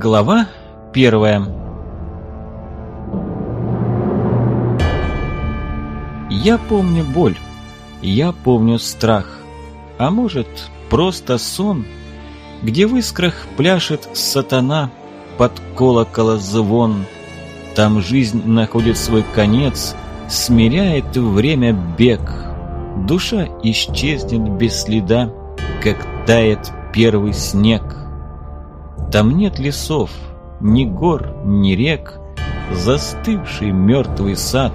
Глава первая Я помню боль, я помню страх, а может, просто сон, где в искрах пляшет сатана под колокола звон. Там жизнь находит свой конец, смиряет время бег. Душа исчезнет без следа, как тает первый снег. Там нет лесов, ни гор, ни рек, Застывший мертвый сад.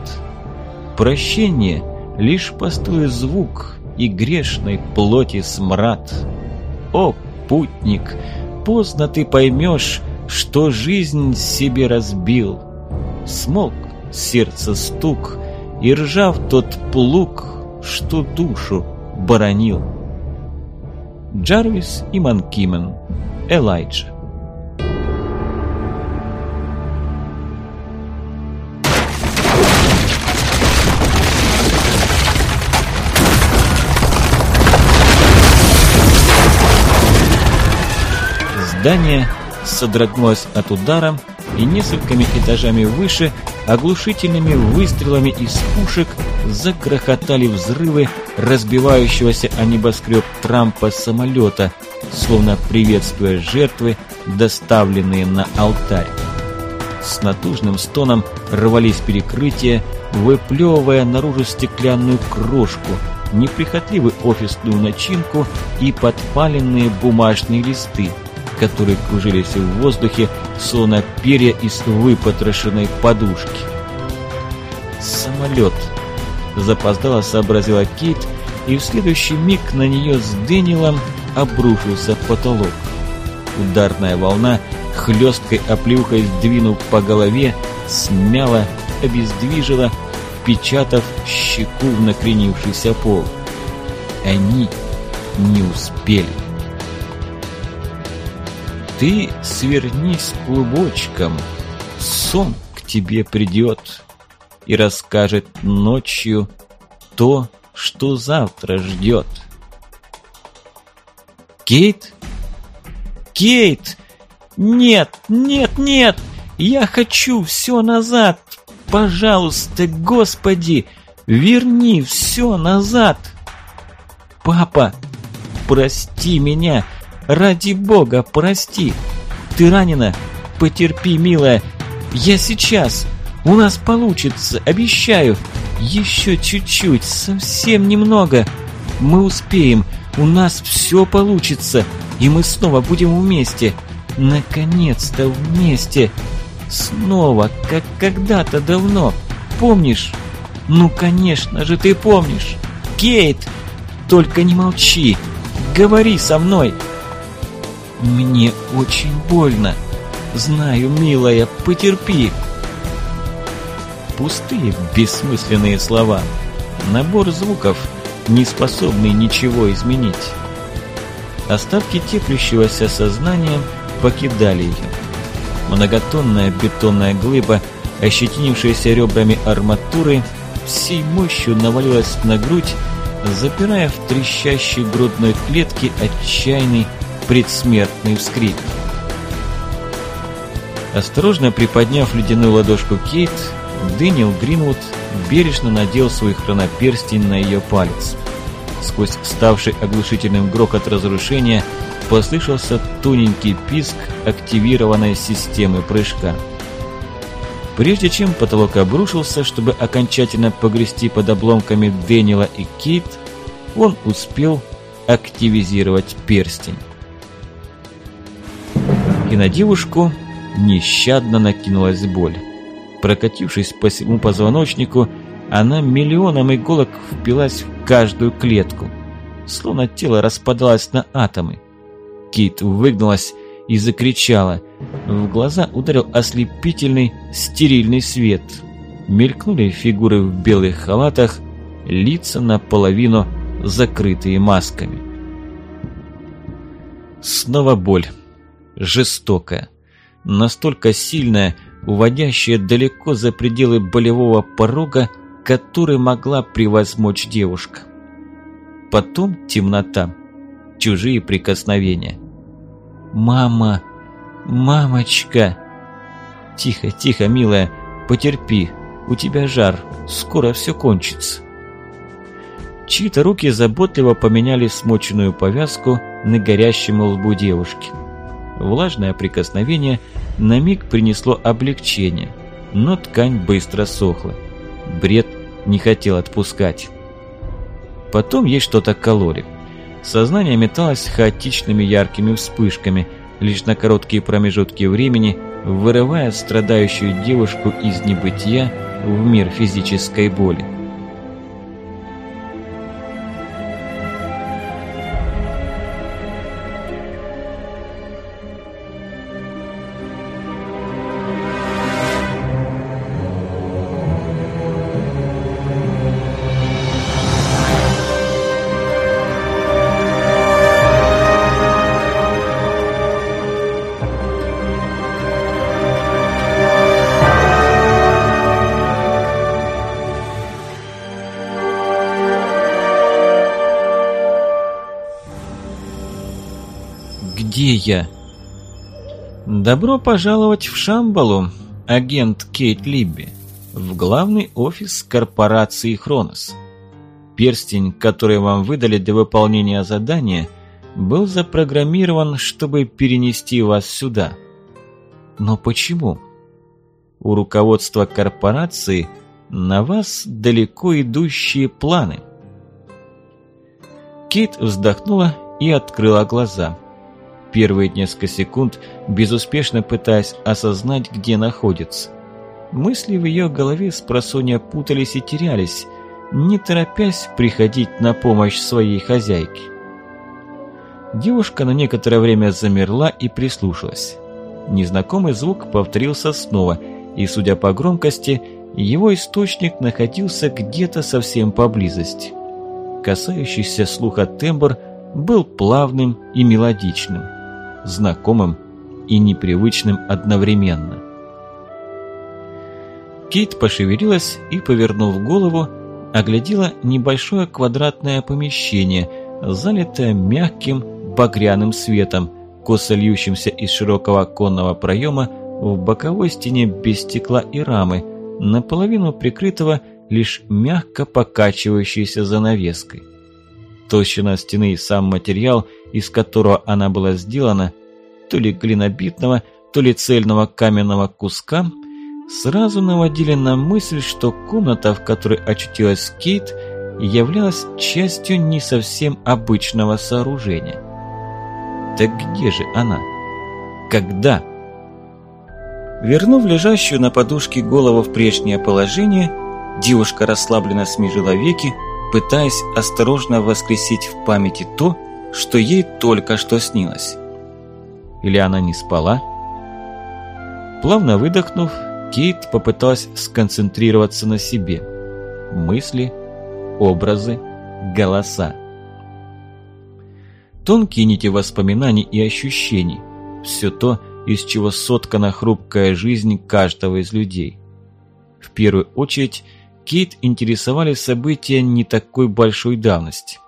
Прощение — лишь пустой звук И грешной плоти смрад. О, путник, поздно ты поймешь, Что жизнь себе разбил. Смолк сердце стук, И ржав тот плуг, Что душу боронил. Джарвис и Манкимен. Элайджа. Здание содрогнулось от удара, и несколькими этажами выше оглушительными выстрелами из пушек загрохотали взрывы разбивающегося о небоскреб Трампа самолета, словно приветствуя жертвы, доставленные на алтарь. С натужным стоном рвались перекрытия, выплевывая наружу стеклянную крошку, неприхотливую офисную начинку и подпаленные бумажные листы – которые кружились в воздухе, словно перья из выпотрошенной подушки. «Самолет!» – запоздало сообразила Кейт, и в следующий миг на нее с Дэниелом обрушился потолок. Ударная волна, хлесткой оплюхой сдвинув по голове, смяла, обездвижила, впечатав щеку в накренившийся пол. Они не успели. Ты свернись клубочком, сон к тебе придет и расскажет ночью то, что завтра ждет. Кейт? Кейт! Нет, нет, нет! Я хочу все назад! Пожалуйста, Господи, верни все назад! Папа, прости меня! Ради бога, прости. Ты ранена? Потерпи, милая. Я сейчас. У нас получится, обещаю. Еще чуть-чуть, совсем немного. Мы успеем. У нас все получится. И мы снова будем вместе. Наконец-то вместе. Снова, как когда-то давно. Помнишь? Ну, конечно же, ты помнишь. Кейт, только не молчи. Говори со мной. «Мне очень больно. Знаю, милая, потерпи». Пустые, бессмысленные слова. Набор звуков, не способный ничего изменить. Остатки теплящегося сознания покидали ее. Многотонная бетонная глыба, ощетинившаяся ребрами арматуры, всей мощью навалилась на грудь, запирая в трещащей грудной клетке отчаянный предсмертный вскрик. Осторожно приподняв ледяную ладошку Кейт, Дэниел Гринвуд бережно надел свой хроноперстень на ее палец. Сквозь ставший оглушительным грохот разрушения послышался тоненький писк активированной системы прыжка. Прежде чем потолок обрушился, чтобы окончательно погрести под обломками Дэниела и Кейт, он успел активизировать перстень и на девушку нещадно накинулась боль. Прокатившись по всему позвоночнику, она миллионом иголок впилась в каждую клетку, словно тело распадалось на атомы. Кит выгнулась и закричала. В глаза ударил ослепительный стерильный свет. Мелькнули фигуры в белых халатах, лица наполовину закрытые масками. Снова боль жестокая, настолько сильная, уводящая далеко за пределы болевого порога, который могла превозмочь девушка. Потом темнота, чужие прикосновения. «Мама! «Мамочка!» «Тихо, тихо, милая, потерпи, у тебя жар, скоро все кончится». Чьи-то руки заботливо поменяли смоченную повязку на горящем лбу девушки. Влажное прикосновение на миг принесло облегчение, но ткань быстро сохла. Бред не хотел отпускать. Потом ей что-то кололи. Сознание металось хаотичными яркими вспышками, лишь на короткие промежутки времени, вырывая страдающую девушку из небытия в мир физической боли. Где я?» «Добро пожаловать в Шамбалу, агент Кейт Либби, в главный офис корпорации «Хронос». Перстень, который вам выдали для выполнения задания, был запрограммирован, чтобы перенести вас сюда. Но почему? У руководства корпорации на вас далеко идущие планы. Кейт вздохнула и открыла глаза первые несколько секунд, безуспешно пытаясь осознать, где находится. Мысли в ее голове с просонья путались и терялись, не торопясь приходить на помощь своей хозяйке. Девушка на некоторое время замерла и прислушалась. Незнакомый звук повторился снова, и, судя по громкости, его источник находился где-то совсем поблизости. Касающийся слуха тембр был плавным и мелодичным знакомым и непривычным одновременно. Кейт пошевелилась и, повернув голову, оглядела небольшое квадратное помещение, залитое мягким багряным светом, косо льющимся из широкого оконного проема в боковой стене без стекла и рамы, наполовину прикрытого лишь мягко покачивающейся занавеской. Толщина стены и сам материал – из которого она была сделана, то ли глинобитного, то ли цельного каменного куска, сразу наводили на мысль, что комната, в которой очутилась Кейт, являлась частью не совсем обычного сооружения. Так где же она? Когда? Вернув лежащую на подушке голову в прежнее положение, девушка расслабленно смежила веки, пытаясь осторожно воскресить в памяти то, что ей только что снилось. Или она не спала? Плавно выдохнув, Кейт попыталась сконцентрироваться на себе. Мысли, образы, голоса. Тонкие нити воспоминаний и ощущений. Все то, из чего соткана хрупкая жизнь каждого из людей. В первую очередь, Кейт интересовали события не такой большой давности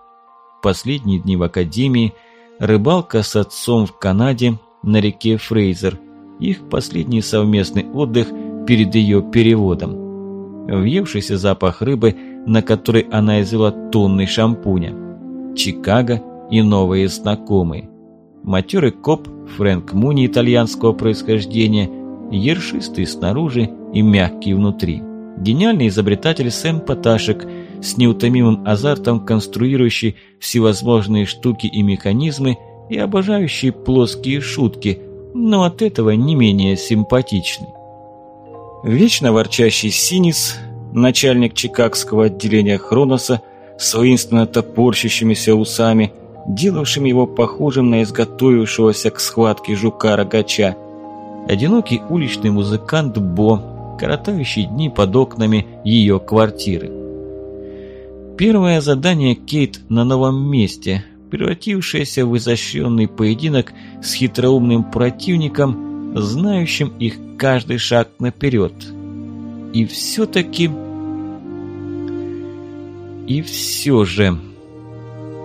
последние дни в академии, рыбалка с отцом в Канаде на реке Фрейзер, их последний совместный отдых перед ее переводом. Въевшийся запах рыбы, на который она извела тонны шампуня. Чикаго и новые знакомые. Матерый коп Фрэнк Муни итальянского происхождения, ершистый снаружи и мягкий внутри. Гениальный изобретатель Сэм Поташек – с неутомимым азартом конструирующий всевозможные штуки и механизмы и обожающий плоские шутки, но от этого не менее симпатичный. Вечно ворчащий Синис, начальник чикагского отделения Хроноса, с воинственно топорщащимися усами, делавшим его похожим на изготовившегося к схватке жука-рогача, одинокий уличный музыкант Бо, коротающий дни под окнами ее квартиры. Первое задание Кейт на новом месте, превратившееся в изощренный поединок с хитроумным противником, знающим их каждый шаг наперед. И все-таки... И все же...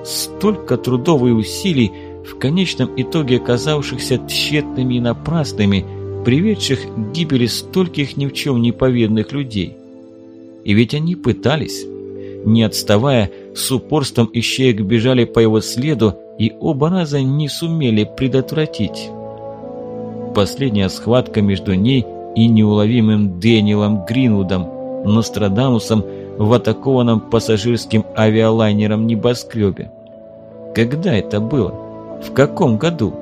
Столько трудов и усилий, в конечном итоге оказавшихся тщетными и напрасными, приведших к гибели стольких ни в чем не повинных людей. И ведь они пытались. Не отставая, с упорством ищеек бежали по его следу и оба раза не сумели предотвратить. Последняя схватка между ней и неуловимым Дэниелом Гринвудом, Нострадамусом в атакованном пассажирским авиалайнером небоскребе. Когда это было? В каком году?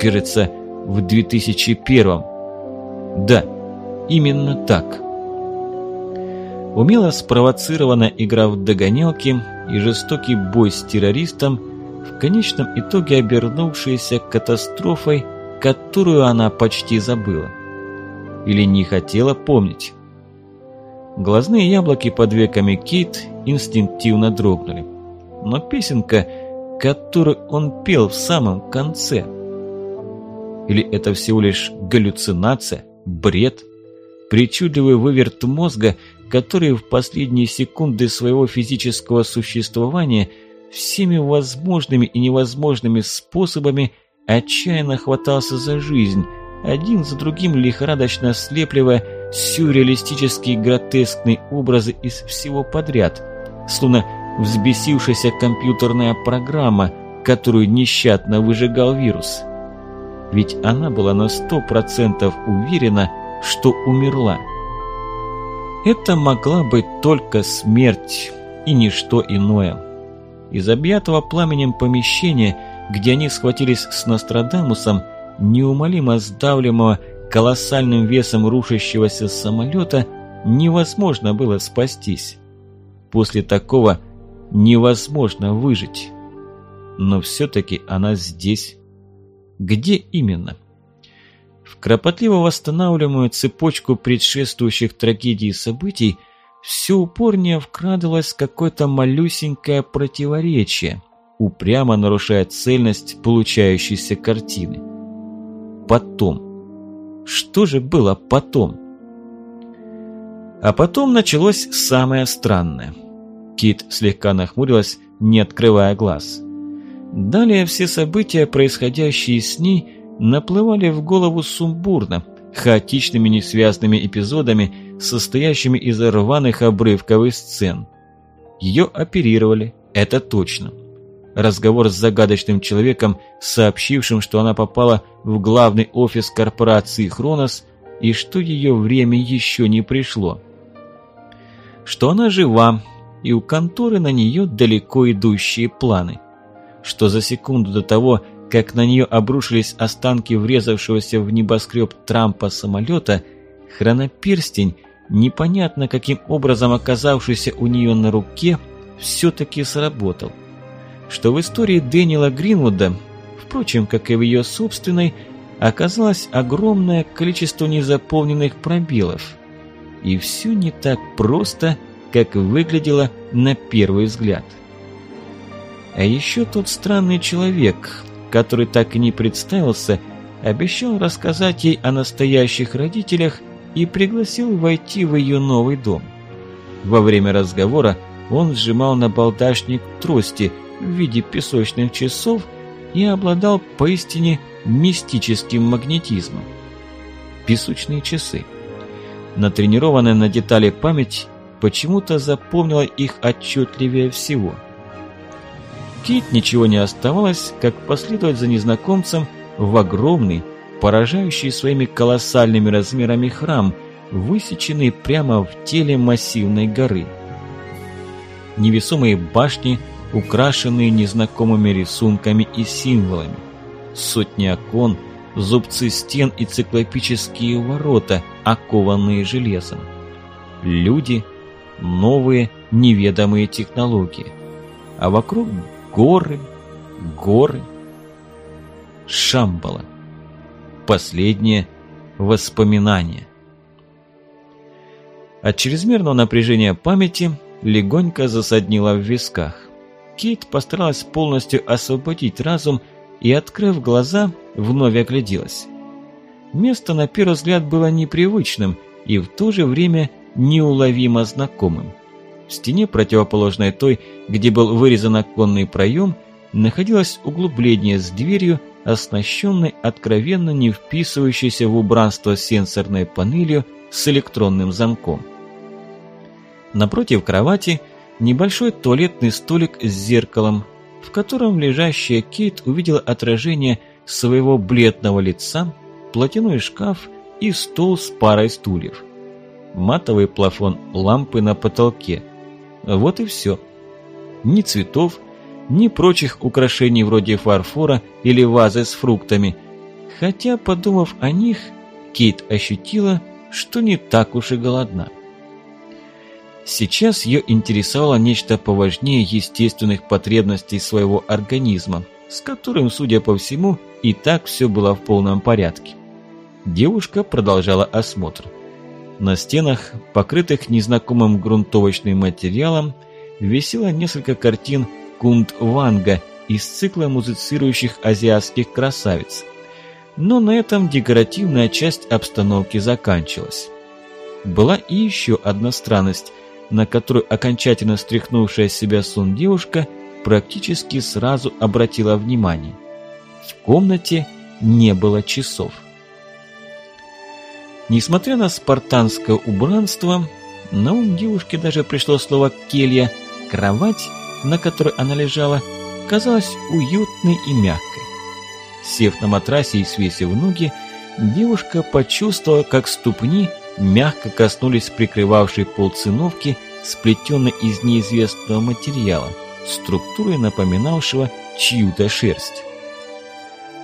Кажется, в 2001 Да, именно так. Умело спровоцированная игра в догонялки и жестокий бой с террористом, в конечном итоге обернувшаяся катастрофой, которую она почти забыла. Или не хотела помнить. Глазные яблоки под веками Кейт инстинктивно дрогнули. Но песенка, которую он пел в самом конце. Или это всего лишь галлюцинация, бред, причудливый выверт мозга, который в последние секунды своего физического существования всеми возможными и невозможными способами отчаянно хватался за жизнь, один за другим лихорадочно слепливая сюрреалистические гротескные образы из всего подряд, словно взбесившаяся компьютерная программа, которую нещадно выжигал вирус. Ведь она была на сто процентов уверена, что умерла. Это могла быть только смерть и ничто иное. Из объятого пламенем помещения, где они схватились с Нострадамусом, неумолимо сдавливаемого колоссальным весом рушащегося самолета, невозможно было спастись. После такого невозможно выжить. Но все-таки она здесь. Где именно? В кропотливо восстанавливаемую цепочку предшествующих трагедий и событий все упорнее вкрадывалось какое-то малюсенькое противоречие, упрямо нарушая цельность получающейся картины. Потом. Что же было потом? А потом началось самое странное. Кит слегка нахмурилась, не открывая глаз. Далее все события, происходящие с ней, наплывали в голову сумбурно, хаотичными несвязанными эпизодами, состоящими из рваных обрывков и сцен. Ее оперировали, это точно. Разговор с загадочным человеком, сообщившим, что она попала в главный офис корпорации «Хронос» и что ее время еще не пришло. Что она жива, и у конторы на нее далеко идущие планы. Что за секунду до того, как на нее обрушились останки врезавшегося в небоскреб Трампа самолета, хроноперстень, непонятно каким образом оказавшийся у нее на руке, все-таки сработал. Что в истории Дэниела Гринвуда, впрочем, как и в ее собственной, оказалось огромное количество незаполненных пробелов. И все не так просто, как выглядело на первый взгляд. А еще тот странный человек, который так и не представился, обещал рассказать ей о настоящих родителях и пригласил войти в ее новый дом. Во время разговора он сжимал на балдашник трости в виде песочных часов и обладал поистине мистическим магнетизмом. Песочные часы. Натренированная на детали память почему-то запомнила их отчетливее всего – Кейт ничего не оставалось, как последовать за незнакомцем в огромный, поражающий своими колоссальными размерами храм, высеченный прямо в теле массивной горы. Невесомые башни, украшенные незнакомыми рисунками и символами. Сотни окон, зубцы стен и циклопические ворота, окованные железом. Люди, новые неведомые технологии. А вокруг Горы, горы. Шамбала. Последнее воспоминание. От чрезмерного напряжения памяти легонько засаднило в висках. Кейт постаралась полностью освободить разум и, открыв глаза, вновь огляделась. Место на первый взгляд было непривычным и в то же время неуловимо знакомым. Стене, противоположной той, где был вырезан оконный проем, находилось углубление с дверью, оснащенной откровенно не вписывающейся в убранство сенсорной панелью с электронным замком. Напротив кровати небольшой туалетный столик с зеркалом, в котором лежащая Кейт увидела отражение своего бледного лица, платяной шкаф и стол с парой стульев. Матовый плафон лампы на потолке. Вот и все. Ни цветов, ни прочих украшений вроде фарфора или вазы с фруктами. Хотя, подумав о них, Кейт ощутила, что не так уж и голодна. Сейчас ее интересовало нечто поважнее естественных потребностей своего организма, с которым, судя по всему, и так все было в полном порядке. Девушка продолжала осмотр. На стенах, покрытых незнакомым грунтовочным материалом, висело несколько картин Кунд Ванга из цикла музицирующих азиатских красавиц. Но на этом декоративная часть обстановки заканчивалась. Была и еще одна странность, на которую окончательно стряхнувшая себя сон девушка практически сразу обратила внимание. В комнате не было часов. Несмотря на спартанское убранство, на ум девушке даже пришло слово «келья», кровать, на которой она лежала, казалась уютной и мягкой. Сев на матрасе и свесив ноги, девушка почувствовала, как ступни мягко коснулись прикрывавшей пол циновки, сплетенной из неизвестного материала, структурой напоминавшего чью-то шерсть.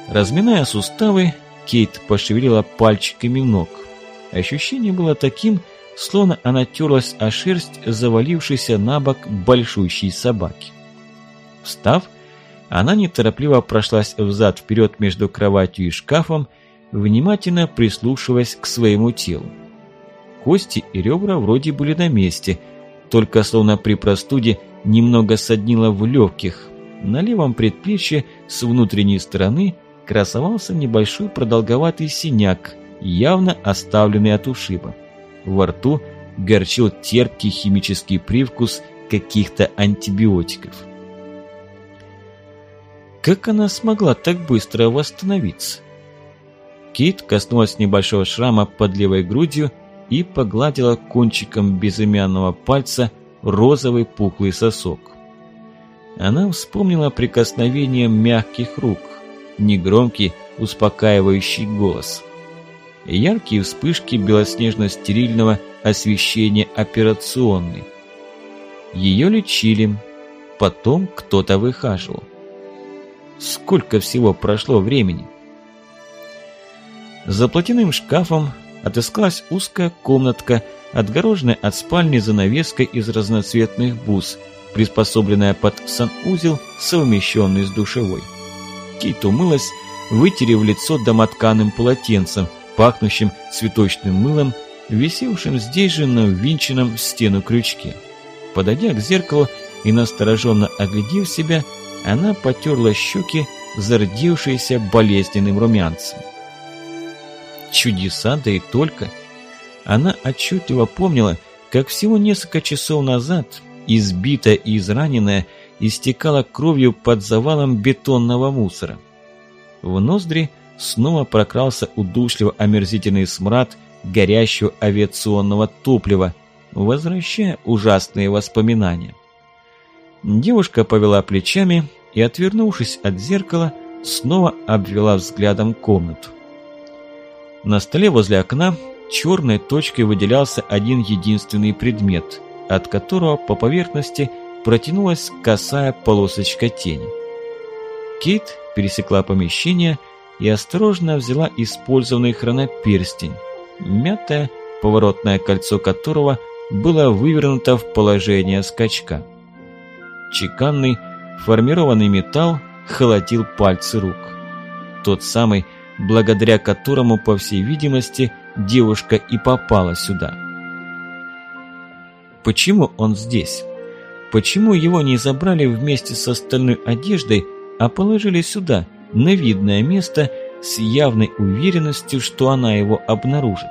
Разминая суставы, Кейт пошевелила пальчиками ног – Ощущение было таким, словно она терлась о шерсть завалившейся на бок большущей собаки. Встав, она неторопливо прошлась взад-вперед между кроватью и шкафом, внимательно прислушиваясь к своему телу. Кости и ребра вроде были на месте, только словно при простуде немного соднило в легких. На левом предплечье с внутренней стороны красовался небольшой продолговатый синяк, явно оставленный от ушиба. Во рту горчил терпкий химический привкус каких-то антибиотиков. Как она смогла так быстро восстановиться? Кит коснулась небольшого шрама под левой грудью и погладила кончиком безымянного пальца розовый пухлый сосок. Она вспомнила прикосновение мягких рук, негромкий, успокаивающий голос – яркие вспышки белоснежно-стерильного освещения операционной. Ее лечили, потом кто-то выхаживал. Сколько всего прошло времени? За платяным шкафом отыскалась узкая комнатка, отгороженная от спальни занавеской из разноцветных бус, приспособленная под санузел, совмещенный с душевой. Кейт умылась, вытерев лицо домотканым полотенцем – пахнущим цветочным мылом, висевшим здесь же на ввинченном в стену крючке. Подойдя к зеркалу и настороженно оглядев себя, она потерла щеки, зардевшиеся болезненным румянцем. Чудеса, да и только! Она отчетливо помнила, как всего несколько часов назад, избитая и израненная, истекала кровью под завалом бетонного мусора. В ноздри снова прокрался удушливо омерзительный смрад горящего авиационного топлива, возвращая ужасные воспоминания. Девушка повела плечами и, отвернувшись от зеркала, снова обвела взглядом комнату. На столе возле окна черной точкой выделялся один единственный предмет, от которого по поверхности протянулась косая полосочка тени. Кейт пересекла помещение и осторожно взяла использованный хроноперстень, мятое поворотное кольцо которого было вывернуто в положение скачка. Чеканный, формированный металл холодил пальцы рук. Тот самый, благодаря которому, по всей видимости, девушка и попала сюда. Почему он здесь? Почему его не забрали вместе с остальной одеждой, а положили сюда – на видное место с явной уверенностью, что она его обнаружит.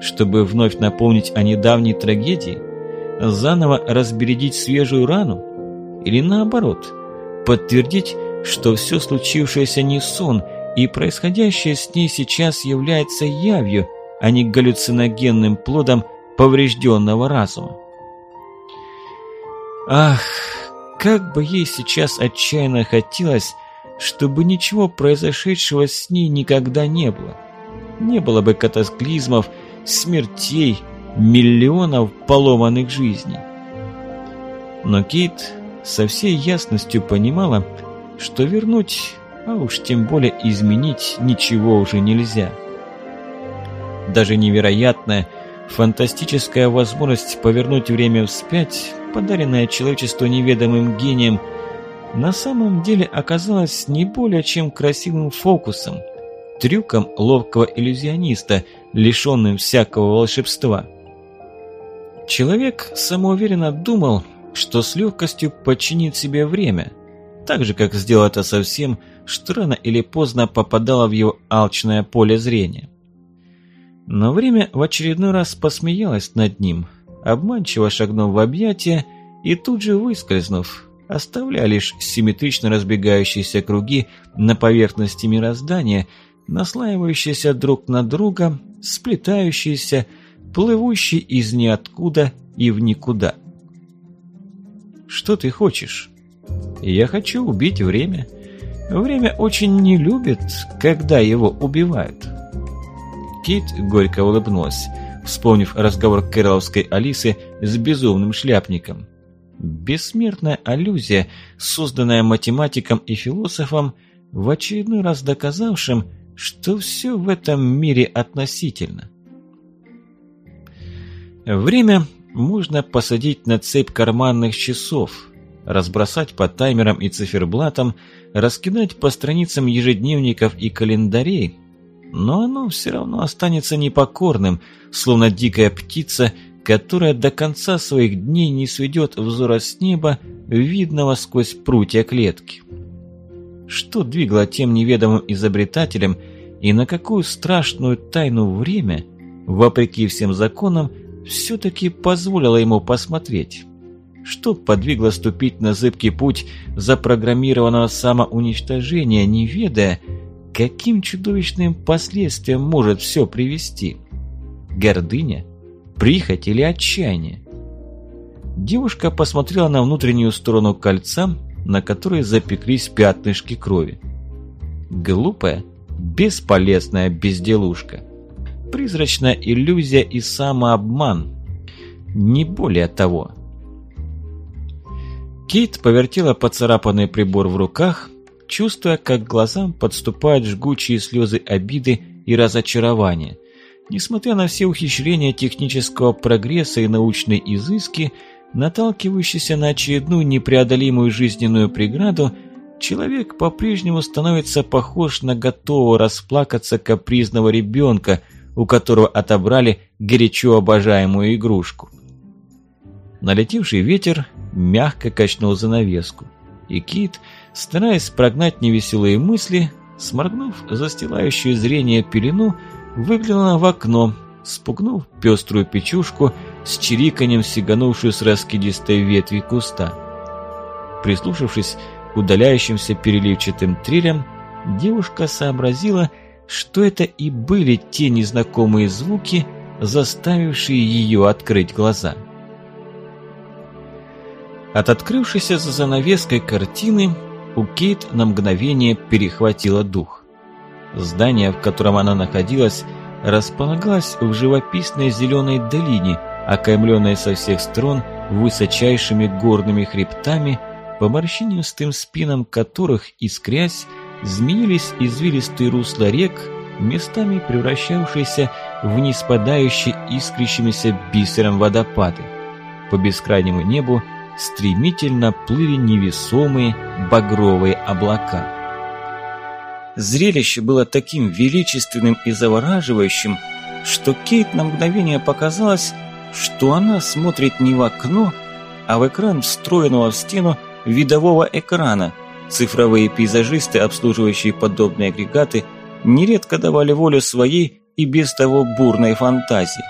Чтобы вновь напомнить о недавней трагедии, заново разбередить свежую рану или наоборот, подтвердить, что все случившееся не сон, и происходящее с ней сейчас является явью, а не галлюциногенным плодом поврежденного разума. Ах, как бы ей сейчас отчаянно хотелось, чтобы ничего произошедшего с ней никогда не было. Не было бы катаклизмов, смертей, миллионов поломанных жизней. Но Кейт со всей ясностью понимала, что вернуть, а уж тем более изменить ничего уже нельзя. Даже невероятная, фантастическая возможность повернуть время вспять, подаренная человечеству неведомым гением, на самом деле оказалась не более чем красивым фокусом, трюком ловкого иллюзиониста, лишенным всякого волшебства. Человек самоуверенно думал, что с легкостью подчинит себе время, так же, как сделал это совсем, что рано или поздно попадало в его алчное поле зрения. Но время в очередной раз посмеялось над ним, обманчиво шагнув в объятия и тут же выскользнув, оставляя лишь симметрично разбегающиеся круги на поверхности мироздания, наслаивающиеся друг на друга, сплетающиеся, плывущие из ниоткуда и в никуда. Что ты хочешь? Я хочу убить время. Время очень не любит, когда его убивают. Кит горько улыбнулась, вспомнив разговор Кэроловской Алисы с безумным шляпником. Бессмертная аллюзия, созданная математиком и философом, в очередной раз доказавшим, что все в этом мире относительно. Время можно посадить на цепь карманных часов, разбросать по таймерам и циферблатам, раскидать по страницам ежедневников и календарей, но оно все равно останется непокорным, словно дикая птица, которая до конца своих дней не сведет взора с неба, видного сквозь прутья клетки. Что двигало тем неведомым изобретателем и на какую страшную тайну время, вопреки всем законам, все-таки позволило ему посмотреть. Что подвигло ступить на зыбкий путь запрограммированного самоуничтожения, не ведая, каким чудовищным последствиям может все привести? Гордыня? Прихоть или отчаяние? Девушка посмотрела на внутреннюю сторону кольца, на которой запеклись пятнышки крови. Глупая, бесполезная безделушка призрачная иллюзия и самообман. Не более того. Кейт повертела поцарапанный прибор в руках, чувствуя, как глазам подступают жгучие слезы обиды и разочарования. Несмотря на все ухищрения технического прогресса и научные изыски, наталкивающийся на очередную непреодолимую жизненную преграду, человек по-прежнему становится похож на готового расплакаться капризного ребенка – у которого отобрали горячо обожаемую игрушку. Налетевший ветер мягко качнул занавеску, и Кит, стараясь прогнать невеселые мысли, сморгнув застилающую зрение пелену, выглянула в окно, спугнув пеструю печушку с чириканьем, сиганувшую с раскидистой ветви куста. Прислушавшись к удаляющимся переливчатым трелям, девушка сообразила, что это и были те незнакомые звуки, заставившие ее открыть глаза. От открывшейся за занавеской картины у Кейт на мгновение перехватило дух. Здание, в котором она находилась, располагалось в живописной зеленой долине, окаймленной со всех сторон высочайшими горными хребтами, по морщинистым спинам которых, искрясь, змеились извилистые русла рек, местами превращавшиеся в неспадающие искрящимися бисером водопады. По бескрайнему небу стремительно плыли невесомые багровые облака. Зрелище было таким величественным и завораживающим, что Кейт на мгновение показалось, что она смотрит не в окно, а в экран встроенного в стену видового экрана – Цифровые пейзажисты, обслуживающие подобные агрегаты, нередко давали волю своей и без того бурной фантазии.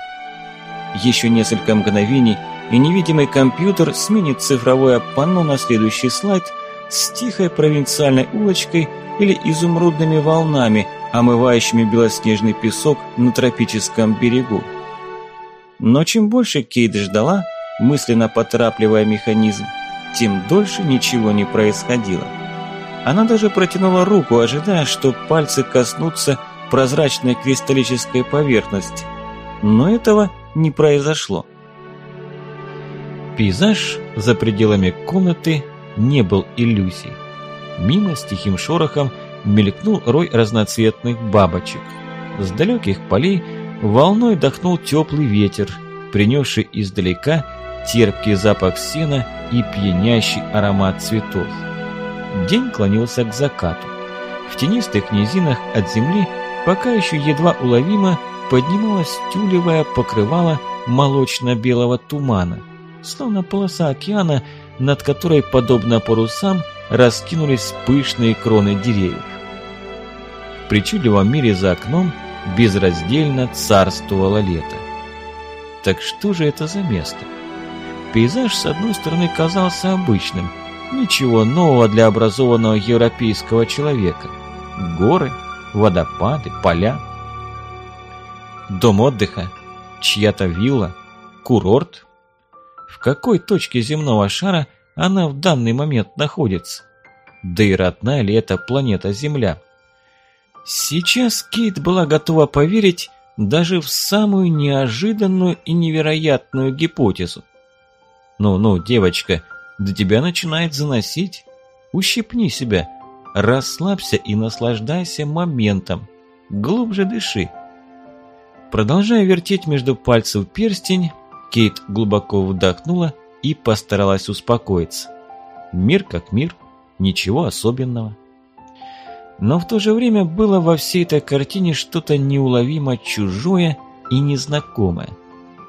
Еще несколько мгновений, и невидимый компьютер сменит цифровое панно на следующий слайд, с тихой провинциальной улочкой или изумрудными волнами, омывающими белоснежный песок на тропическом берегу. Но чем больше Кейт ждала, мысленно поторапливая механизм, тем дольше ничего не происходило. Она даже протянула руку, ожидая, что пальцы коснутся прозрачной кристаллической поверхности. Но этого не произошло. Пейзаж за пределами комнаты не был иллюзией. Мимо с тихим шорохом мелькнул рой разноцветных бабочек. С далеких полей волной дохнул теплый ветер, принесший издалека терпкий запах сена и пьянящий аромат цветов. День клонился к закату. В тенистых низинах от земли пока еще едва уловимо поднималось тюлевое покрывало молочно-белого тумана, словно полоса океана, над которой, подобно парусам, раскинулись пышные кроны деревьев. В причудливом мире за окном безраздельно царствовало лето. Так что же это за место? Пейзаж, с одной стороны, казался обычным, ничего нового для образованного европейского человека. Горы, водопады, поля. Дом отдыха, чья-то вилла, курорт. В какой точке земного шара она в данный момент находится? Да и родная ли это планета Земля? Сейчас Кейт была готова поверить даже в самую неожиданную и невероятную гипотезу. «Ну-ну, девочка, до тебя начинает заносить. Ущипни себя, расслабься и наслаждайся моментом. Глубже дыши». Продолжая вертеть между пальцев перстень, Кейт глубоко вдохнула и постаралась успокоиться. Мир как мир, ничего особенного. Но в то же время было во всей этой картине что-то неуловимо чужое и незнакомое.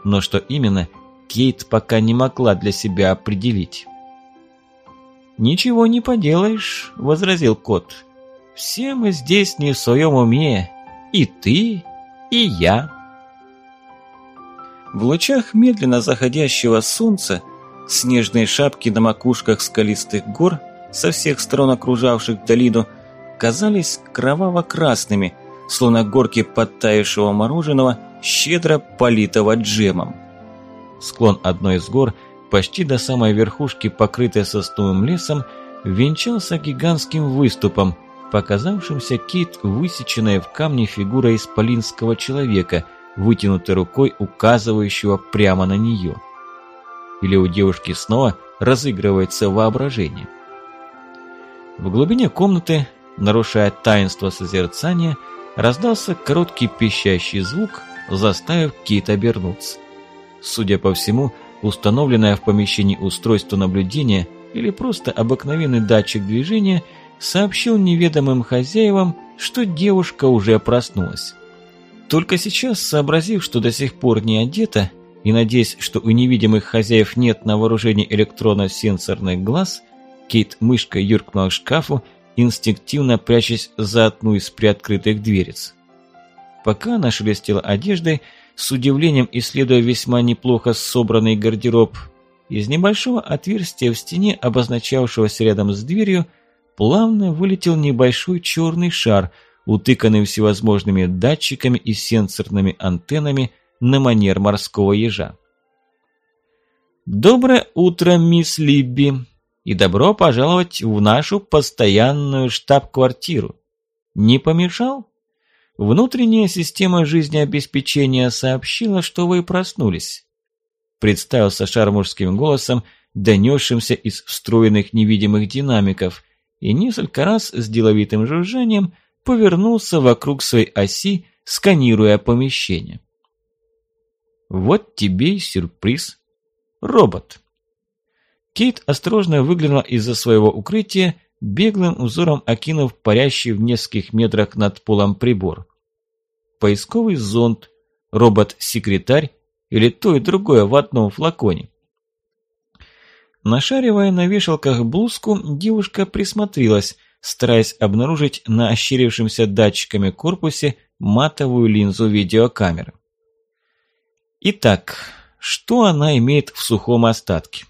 Но что именно, Кейт пока не могла для себя определить. «Ничего не поделаешь», — возразил кот. «Все мы здесь не в своем уме. И ты, и я». В лучах медленно заходящего солнца снежные шапки на макушках скалистых гор, со всех сторон окружавших долину, казались кроваво-красными, словно горки подтаявшего мороженого, щедро политого джемом. Склон одной из гор, почти до самой верхушки, покрытой сосновым лесом, венчался гигантским выступом, показавшимся Кит высеченной в камне фигурой исполинского человека, вытянутой рукой, указывающего прямо на нее. Или у девушки снова разыгрывается воображение. В глубине комнаты, нарушая таинство созерцания, раздался короткий пищащий звук, заставив Кит обернуться. Судя по всему, установленное в помещении устройство наблюдения или просто обыкновенный датчик движения сообщил неведомым хозяевам, что девушка уже проснулась. Только сейчас, сообразив, что до сих пор не одета, и надеясь, что у невидимых хозяев нет на вооружении электронно-сенсорных глаз, Кейт мышкой юркнула к шкафу, инстинктивно прячась за одну из приоткрытых дверец. Пока она шелестела одеждой, с удивлением исследуя весьма неплохо собранный гардероб. Из небольшого отверстия в стене, обозначавшегося рядом с дверью, плавно вылетел небольшой черный шар, утыканный всевозможными датчиками и сенсорными антеннами на манер морского ежа. «Доброе утро, мисс Либби, и добро пожаловать в нашу постоянную штаб-квартиру. Не помешал?» Внутренняя система жизнеобеспечения сообщила, что вы проснулись. Представился шар мужским голосом, донесшимся из встроенных невидимых динамиков, и несколько раз с деловитым жужжанием повернулся вокруг своей оси, сканируя помещение. Вот тебе и сюрприз. Робот. Кейт осторожно выглянула из-за своего укрытия беглым узором окинув парящий в нескольких метрах над полом прибор. Поисковый зонд, робот-секретарь или то и другое в одном флаконе. Нашаривая на вешалках блузку, девушка присмотрелась, стараясь обнаружить на ощерившемся датчиками корпусе матовую линзу видеокамеры. Итак, что она имеет в сухом остатке?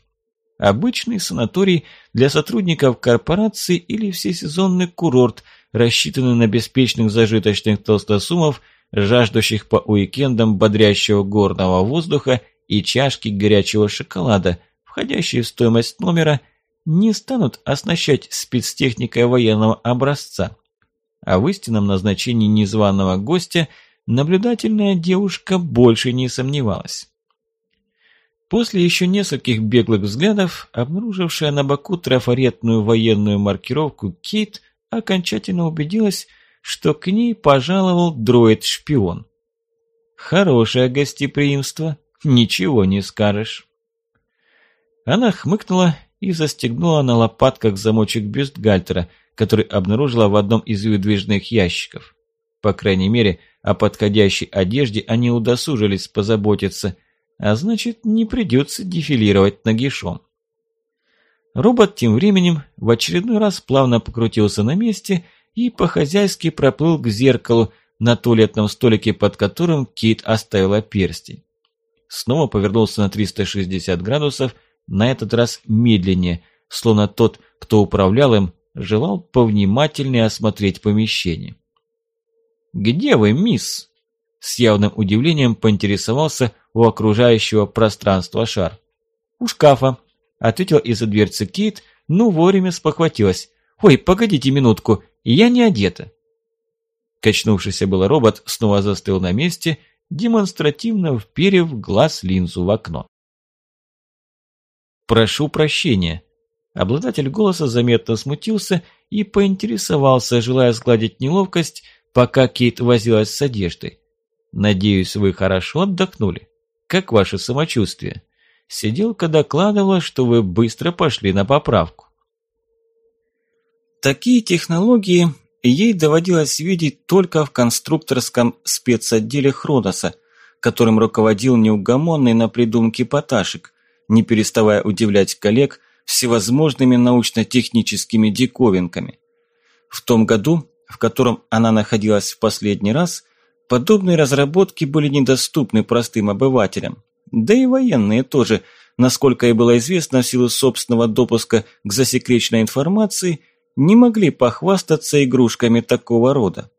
Обычный санаторий для сотрудников корпорации или всесезонный курорт, рассчитанный на беспечных зажиточных толстосумов, жаждущих по уикендам бодрящего горного воздуха и чашки горячего шоколада, входящие в стоимость номера, не станут оснащать спецтехникой военного образца. А в истинном назначении незваного гостя наблюдательная девушка больше не сомневалась. После еще нескольких беглых взглядов, обнаружившая на боку трафаретную военную маркировку Кейт окончательно убедилась, что к ней пожаловал дроид-шпион. Хорошее гостеприимство, ничего не скажешь. Она хмыкнула и застегнула на лопатках замочек бюстгальтера, который обнаружила в одном из выдвижных ящиков. По крайней мере, о подходящей одежде они удосужились позаботиться – а значит, не придется дефилировать нагишом. Робот тем временем в очередной раз плавно покрутился на месте и по-хозяйски проплыл к зеркалу на туалетном столике, под которым Кит оставила перстень. Снова повернулся на 360 градусов, на этот раз медленнее, словно тот, кто управлял им, желал повнимательнее осмотреть помещение. «Где вы, мисс?» С явным удивлением поинтересовался у окружающего пространства шар. «У шкафа», – ответил из-за дверцы Кейт, но вовремя спохватилась. «Ой, погодите минутку, я не одета». Качнувшийся был робот снова застыл на месте, демонстративно вперев глаз линзу в окно. «Прошу прощения». Обладатель голоса заметно смутился и поинтересовался, желая сгладить неловкость, пока Кейт возилась с одеждой. «Надеюсь, вы хорошо отдохнули?» Как ваше самочувствие? Сиделка докладывала, что вы быстро пошли на поправку. Такие технологии ей доводилось видеть только в конструкторском спецотделе Хроноса, которым руководил неугомонный на придумке Поташек, не переставая удивлять коллег всевозможными научно-техническими диковинками. В том году, в котором она находилась в последний раз, Подобные разработки были недоступны простым обывателям. Да и военные тоже, насколько ей было известно в силу собственного допуска к засекреченной информации, не могли похвастаться игрушками такого рода.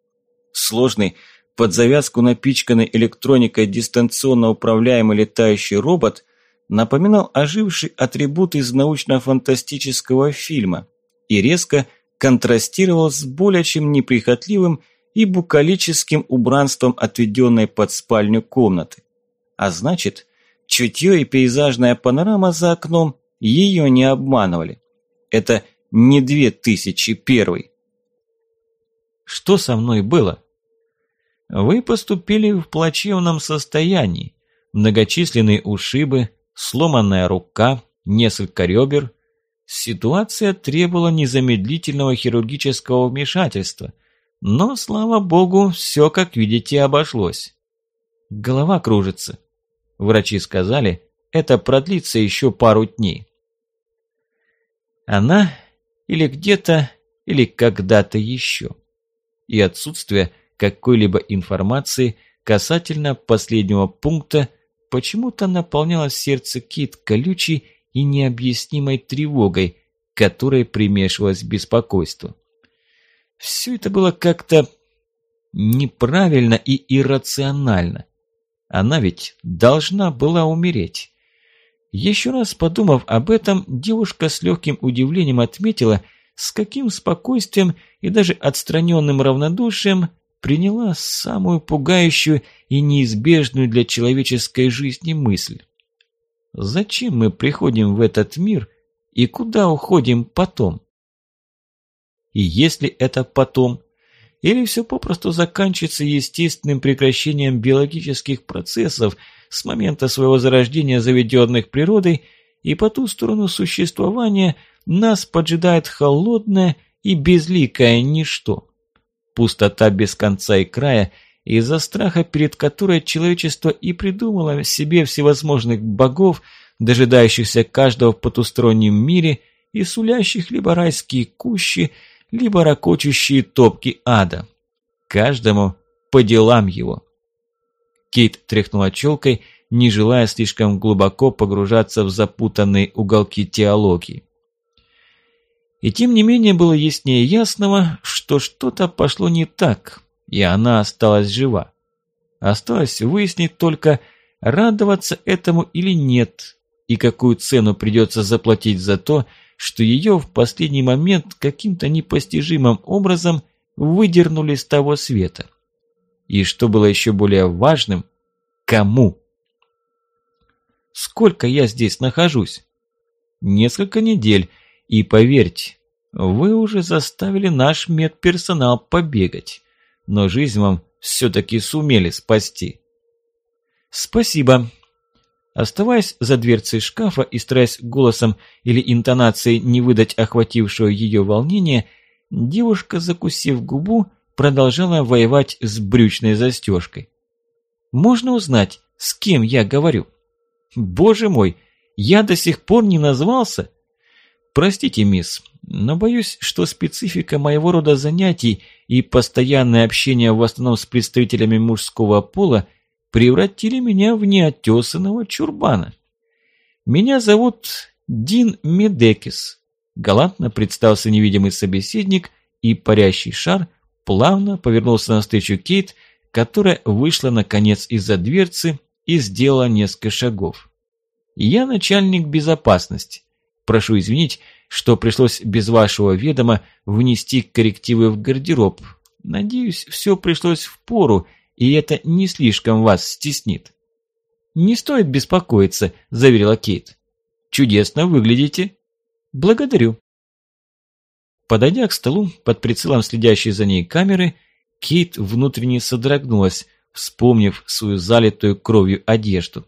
Сложный, под завязку напичканный электроникой дистанционно управляемый летающий робот напоминал оживший атрибут из научно-фантастического фильма и резко контрастировал с более чем неприхотливым и букалическим убранством отведенной под спальню комнаты. А значит, чутье и пейзажная панорама за окном ее не обманывали. Это не две тысячи первый. Что со мной было? Вы поступили в плачевном состоянии. Многочисленные ушибы, сломанная рука, несколько ребер. Ситуация требовала незамедлительного хирургического вмешательства – но, слава богу, все, как видите, обошлось. Голова кружится. Врачи сказали, это продлится еще пару дней. Она или где-то, или когда-то еще. И отсутствие какой-либо информации касательно последнего пункта почему-то наполняло сердце Кит колючей и необъяснимой тревогой, которой примешивалось беспокойство. Все это было как-то неправильно и иррационально. Она ведь должна была умереть. Еще раз подумав об этом, девушка с легким удивлением отметила, с каким спокойствием и даже отстраненным равнодушием приняла самую пугающую и неизбежную для человеческой жизни мысль. Зачем мы приходим в этот мир и куда уходим потом? И если это потом, или все попросту заканчивается естественным прекращением биологических процессов с момента своего зарождения, заведенных природой, и по ту сторону существования нас поджидает холодное и безликое ничто. Пустота без конца и края, из-за страха, перед которой человечество и придумало себе всевозможных богов, дожидающихся каждого в потустороннем мире и сулящих либо райские кущи, либо ракочущие топки ада. Каждому по делам его. Кейт тряхнула челкой не желая слишком глубоко погружаться в запутанные уголки теологии. И тем не менее было яснее ясного, что что-то пошло не так, и она осталась жива. Осталось выяснить только, радоваться этому или нет, и какую цену придется заплатить за то, что ее в последний момент каким-то непостижимым образом выдернули с того света. И что было еще более важным, кому? Сколько я здесь нахожусь? Несколько недель, и поверьте, вы уже заставили наш медперсонал побегать, но жизнь вам все-таки сумели спасти. Спасибо. Оставаясь за дверцей шкафа и стараясь голосом или интонацией не выдать охватившего ее волнения, девушка, закусив губу, продолжала воевать с брючной застежкой. «Можно узнать, с кем я говорю?» «Боже мой, я до сих пор не назвался?» «Простите, мисс, но боюсь, что специфика моего рода занятий и постоянное общение в основном с представителями мужского пола превратили меня в неотесанного чурбана. Меня зовут Дин Медекис. Галантно представился невидимый собеседник, и парящий шар плавно повернулся навстречу Кейт, которая вышла наконец из-за дверцы и сделала несколько шагов. «Я начальник безопасности. Прошу извинить, что пришлось без вашего ведома внести коррективы в гардероб. Надеюсь, все пришлось в пору, и это не слишком вас стеснит». «Не стоит беспокоиться», – заверила Кейт. «Чудесно выглядите». «Благодарю». Подойдя к столу, под прицелом следящей за ней камеры, Кейт внутренне содрогнулась, вспомнив свою залитую кровью одежду.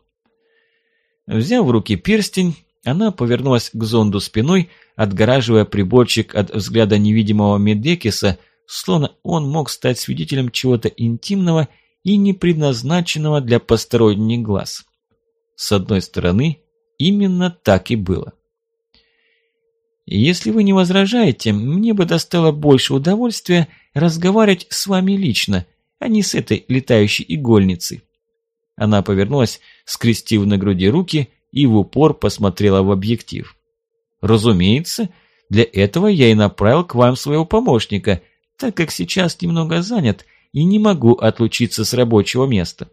Взяв в руки перстень, она повернулась к зонду спиной, отгораживая приборчик от взгляда невидимого Медекиса, словно он мог стать свидетелем чего-то интимного и не предназначенного для посторонних глаз. С одной стороны, именно так и было. Если вы не возражаете, мне бы достало больше удовольствия разговаривать с вами лично, а не с этой летающей игольницей. Она повернулась, скрестив на груди руки и в упор посмотрела в объектив. «Разумеется, для этого я и направил к вам своего помощника, так как сейчас немного занят и не могу отлучиться с рабочего места.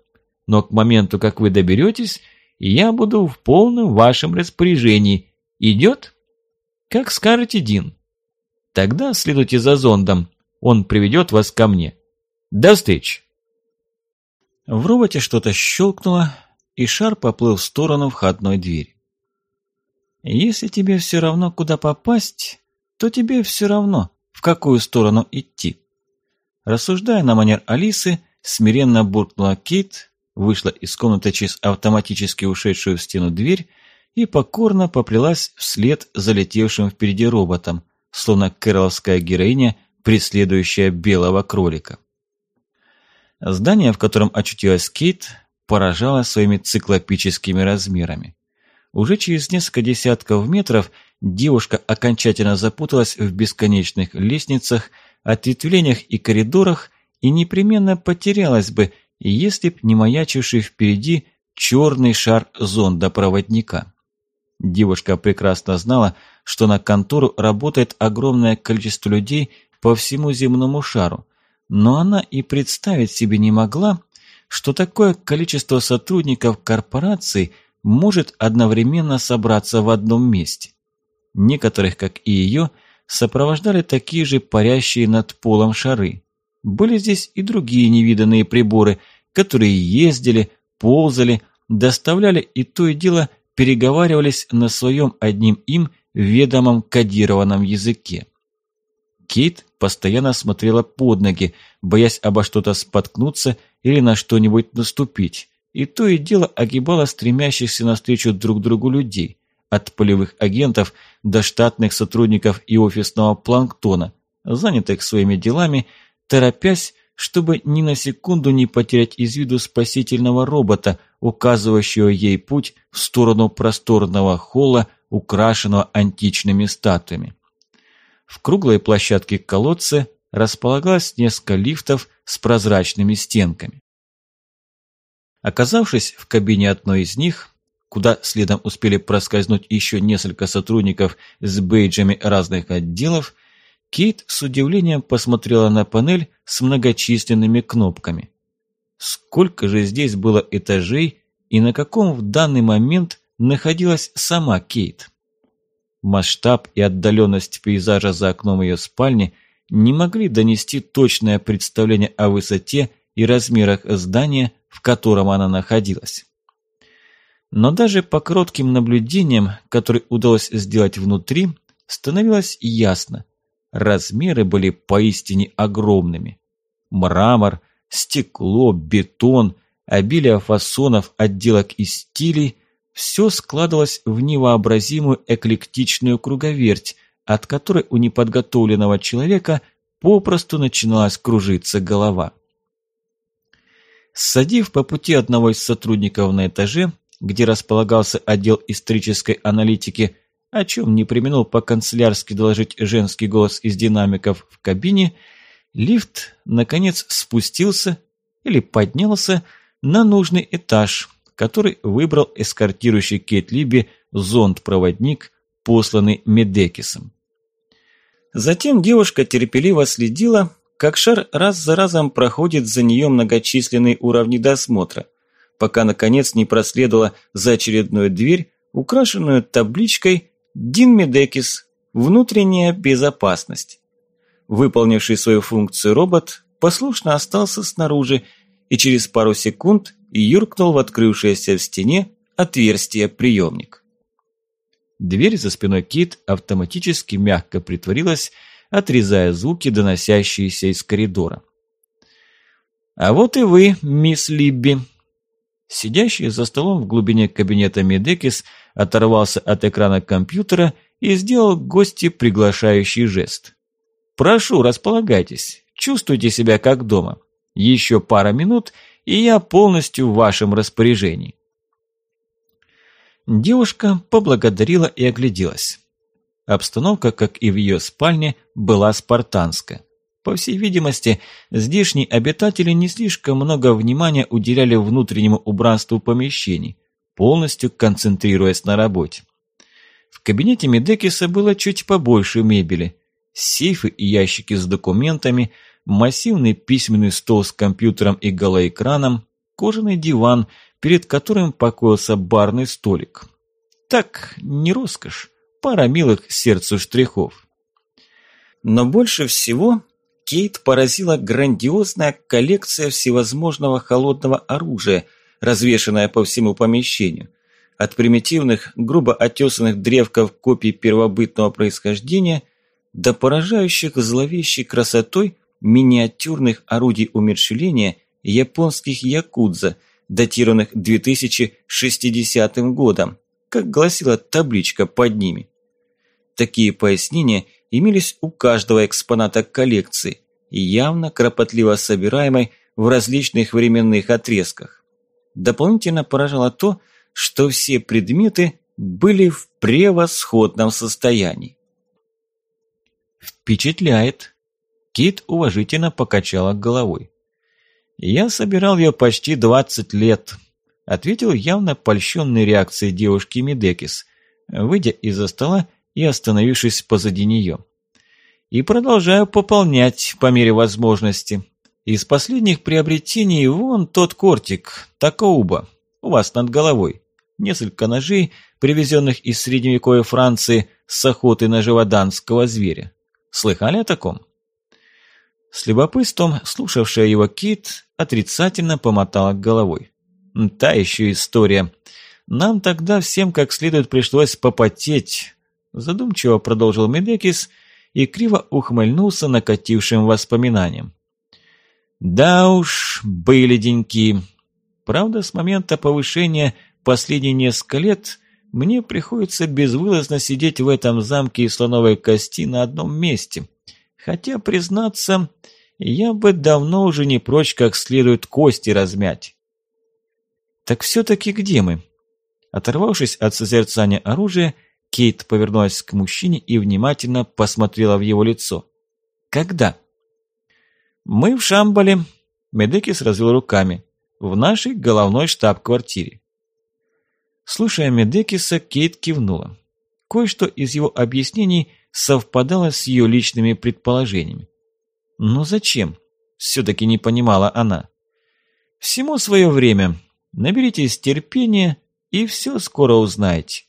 Но к моменту, как вы доберетесь, я буду в полном вашем распоряжении. Идет? Как скажете, Дин. Тогда следуйте за зондом, он приведет вас ко мне. До встречи!» В роботе что-то щелкнуло, и шар поплыл в сторону входной двери. Если тебе все равно, куда попасть, то тебе все равно, в какую сторону идти. Рассуждая на манер Алисы, смиренно буркнула Кейт, вышла из комнаты через автоматически ушедшую в стену дверь и покорно поплелась вслед залетевшим впереди роботом, словно кэроловская героиня, преследующая белого кролика. Здание, в котором очутилась Кейт, поражала своими циклопическими размерами. Уже через несколько десятков метров девушка окончательно запуталась в бесконечных лестницах, ответвлениях и коридорах и непременно потерялась бы, если б не маячивший впереди черный шар зонда-проводника. Девушка прекрасно знала, что на контору работает огромное количество людей по всему земному шару, но она и представить себе не могла, что такое количество сотрудников корпорации может одновременно собраться в одном месте. Некоторых, как и ее, сопровождали такие же парящие над полом шары. Были здесь и другие невиданные приборы, которые ездили, ползали, доставляли и то и дело переговаривались на своем одним им ведомом кодированном языке. Кейт постоянно смотрела под ноги, боясь обо что-то споткнуться или на что-нибудь наступить, и то и дело огибала стремящихся навстречу друг другу людей, от полевых агентов до штатных сотрудников и офисного планктона, занятых своими делами, торопясь, чтобы ни на секунду не потерять из виду спасительного робота, указывающего ей путь в сторону просторного холла, украшенного античными статуями. В круглой площадке колодца располагалось несколько лифтов с прозрачными стенками. Оказавшись в кабине одной из них, куда следом успели проскользнуть еще несколько сотрудников с бейджами разных отделов, Кейт с удивлением посмотрела на панель с многочисленными кнопками. Сколько же здесь было этажей и на каком в данный момент находилась сама Кейт? Масштаб и отдаленность пейзажа за окном ее спальни не могли донести точное представление о высоте и размерах здания, в котором она находилась. Но даже по коротким наблюдениям, которые удалось сделать внутри, становилось ясно. Размеры были поистине огромными. Мрамор, стекло, бетон, обилие фасонов, отделок и стилей – все складывалось в невообразимую эклектичную круговерть, от которой у неподготовленного человека попросту начиналась кружиться голова. Садив по пути одного из сотрудников на этаже, где располагался отдел исторической аналитики, о чем не применил по-канцелярски доложить женский голос из динамиков в кабине, лифт, наконец, спустился или поднялся на нужный этаж, который выбрал эскортирующий Кейт Либи зонд-проводник, посланный Медекисом. Затем девушка терпеливо следила, как шар раз за разом проходит за нее многочисленные уровни досмотра, пока наконец не проследовала за очередную дверь, украшенную табличкой «Дин Медекис. Внутренняя безопасность». Выполнивший свою функцию робот послушно остался снаружи и через пару секунд юркнул в открывшееся в стене отверстие приемник. Дверь за спиной Кит автоматически мягко притворилась, отрезая звуки, доносящиеся из коридора. «А вот и вы, мисс Либби!» Сидящий за столом в глубине кабинета Медекис оторвался от экрана компьютера и сделал гости приглашающий жест. «Прошу, располагайтесь, чувствуйте себя как дома. Еще пара минут, и я полностью в вашем распоряжении». Девушка поблагодарила и огляделась. Обстановка, как и в ее спальне, была спартанская. По всей видимости, здешние обитатели не слишком много внимания уделяли внутреннему убранству помещений, полностью концентрируясь на работе. В кабинете Медекиса было чуть побольше мебели. Сейфы и ящики с документами, массивный письменный стол с компьютером и голоэкраном, кожаный диван, перед которым покоился барный столик. Так, не роскошь, пара милых сердцу штрихов. Но больше всего Кейт поразила грандиозная коллекция всевозможного холодного оружия, развешанная по всему помещению. От примитивных, грубо отесанных древков копий первобытного происхождения до поражающих зловещей красотой миниатюрных орудий умерщвления японских якудза, датированных 2060 годом, как гласила табличка под ними. Такие пояснения имелись у каждого экспоната коллекции, явно кропотливо собираемой в различных временных отрезках. Дополнительно поражало то, что все предметы были в превосходном состоянии. «Впечатляет!» Кит уважительно покачала головой. «Я собирал ее почти 20 лет», – ответил явно польщенной реакцией девушки Медекис, выйдя из-за стола и остановившись позади нее. «И продолжаю пополнять по мере возможности. Из последних приобретений вон тот кортик, Такоуба, у вас над головой. Несколько ножей, привезенных из средневековой Франции с охоты на живоданского зверя. Слыхали о таком?» С любопытством слушавшая его Кит отрицательно помотала головой. «Та еще история. Нам тогда всем как следует пришлось попотеть», задумчиво продолжил Медекис и криво ухмыльнулся накатившим воспоминанием. «Да уж, были деньки. Правда, с момента повышения последние несколько лет мне приходится безвылазно сидеть в этом замке из слоновой кости на одном месте» Хотя, признаться, я бы давно уже не прочь как следует кости размять. Так все-таки где мы? Оторвавшись от созерцания оружия, Кейт повернулась к мужчине и внимательно посмотрела в его лицо. «Когда?» «Мы в Шамбале», – Медекис развел руками. в нашей головной штаб-квартире. Слушая Медекиса, Кейт кивнула. Кое-что из его объяснений совпадало с ее личными предположениями. Но зачем? Все-таки не понимала она. Всему свое время. Наберитесь терпения и все скоро узнаете.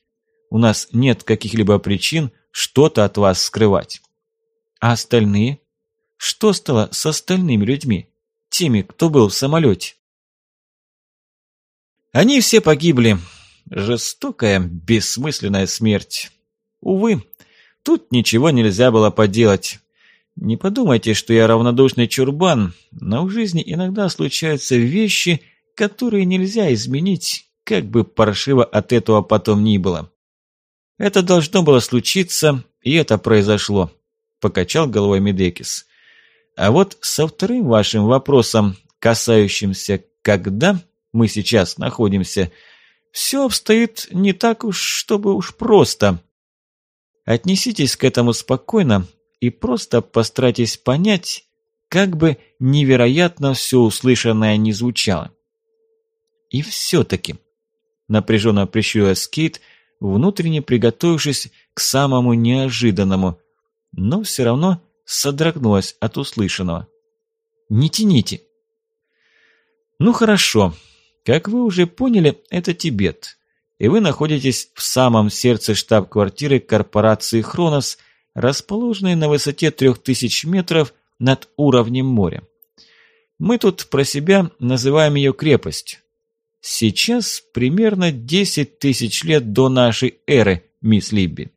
У нас нет каких-либо причин что-то от вас скрывать. А остальные? Что стало с остальными людьми? Теми, кто был в самолете? Они все погибли. Жестокая, бессмысленная смерть. Увы, тут ничего нельзя было поделать. Не подумайте, что я равнодушный чурбан, но в жизни иногда случаются вещи, которые нельзя изменить, как бы паршиво от этого потом ни было. Это должно было случиться, и это произошло, покачал головой Медекис. А вот со вторым вашим вопросом, касающимся «когда», мы сейчас находимся, все обстоит не так уж, чтобы уж просто. Отнеситесь к этому спокойно и просто постарайтесь понять, как бы невероятно все услышанное не звучало. И все-таки, напряженно прищурилась Кейт, внутренне приготовившись к самому неожиданному, но все равно содрогнулась от услышанного. «Не тяните!» «Ну хорошо», как вы уже поняли, это Тибет. И вы находитесь в самом сердце штаб-квартиры корпорации «Хронос», расположенной на высоте 3000 метров над уровнем моря. Мы тут про себя называем ее крепость. Сейчас примерно 10 тысяч лет до нашей эры, мисс Либби.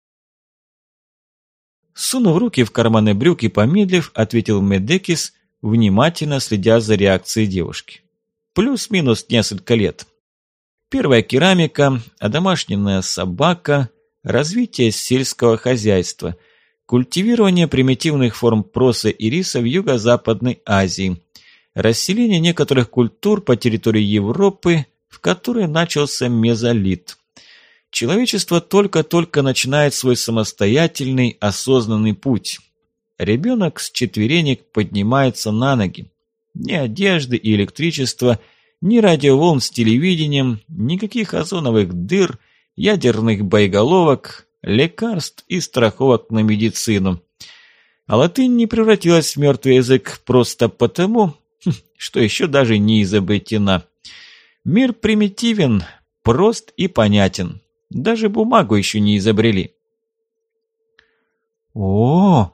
Сунув руки в карманы брюк и помедлив, ответил Медекис, внимательно следя за реакцией девушки. Плюс-минус несколько лет. Первая керамика, одомашненная собака, развитие сельского хозяйства, культивирование примитивных форм проса и риса в Юго-Западной Азии, расселение некоторых культур по территории Европы, в которой начался мезолит. Человечество только-только начинает свой самостоятельный, осознанный путь. Ребенок с четверенек поднимается на ноги. Ни одежды и электричества, ни радиоволн с телевидением, никаких озоновых дыр, ядерных боеголовок, лекарств и страховок на медицину. А латынь не превратилась в мертвый язык просто потому, хм, что еще даже не изобретена. Мир примитивен, прост и понятен. Даже бумагу еще не изобрели. О,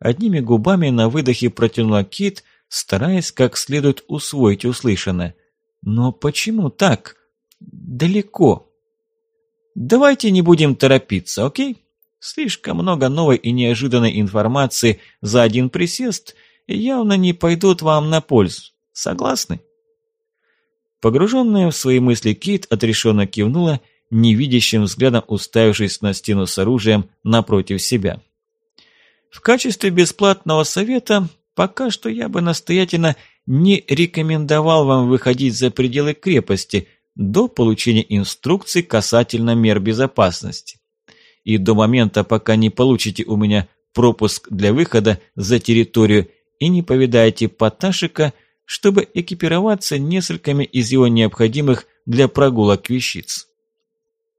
Одними губами на выдохе протянула Кит, стараясь как следует усвоить услышанное. Но почему так? Далеко. Давайте не будем торопиться, окей? Слишком много новой и неожиданной информации за один присест явно не пойдут вам на пользу. Согласны? Погруженная в свои мысли Кейт отрешенно кивнула, невидящим взглядом уставившись на стену с оружием напротив себя. В качестве бесплатного совета Пока что я бы настоятельно не рекомендовал вам выходить за пределы крепости до получения инструкций касательно мер безопасности. И до момента, пока не получите у меня пропуск для выхода за территорию и не повидаете Поташика, чтобы экипироваться несколькими из его необходимых для прогулок вещиц.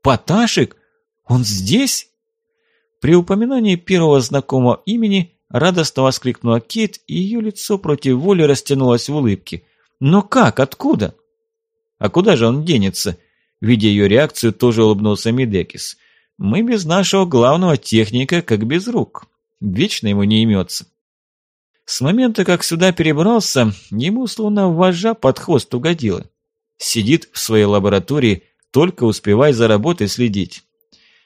«Поташик? Он здесь?» При упоминании первого знакомого имени Радостно воскликнула Кейт, и ее лицо против воли растянулось в улыбке. «Но как? Откуда?» «А куда же он денется?» Видя ее реакцию, тоже улыбнулся Медекис. «Мы без нашего главного техника, как без рук. Вечно ему не имется». С момента, как сюда перебрался, ему словно вожа под хвост угодило. Сидит в своей лаборатории, только успевай за работой следить.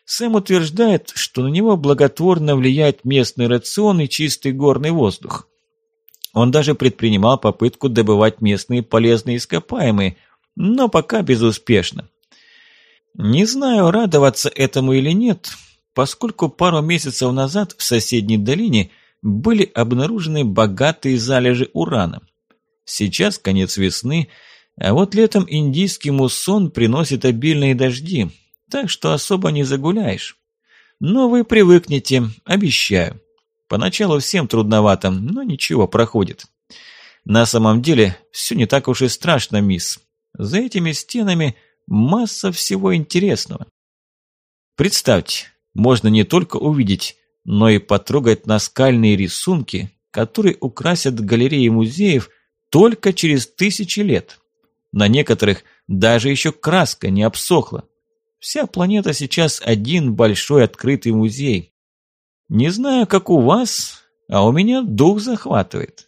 Сэм утверждает, что на него благотворно влияет местный рацион и чистый горный воздух. Он даже предпринимал попытку добывать местные полезные ископаемые, но пока безуспешно. Не знаю, радоваться этому или нет, поскольку пару месяцев назад в соседней долине были обнаружены богатые залежи урана. Сейчас конец весны, а вот летом индийский муссон приносит обильные дожди – так что особо не загуляешь. Но вы привыкнете, обещаю. Поначалу всем трудновато, но ничего, проходит. На самом деле, все не так уж и страшно, мисс. За этими стенами масса всего интересного. Представьте, можно не только увидеть, но и потрогать наскальные рисунки, которые украсят галереи музеев только через тысячи лет. На некоторых даже еще краска не обсохла. Вся планета сейчас один большой открытый музей. Не знаю, как у вас, а у меня дух захватывает.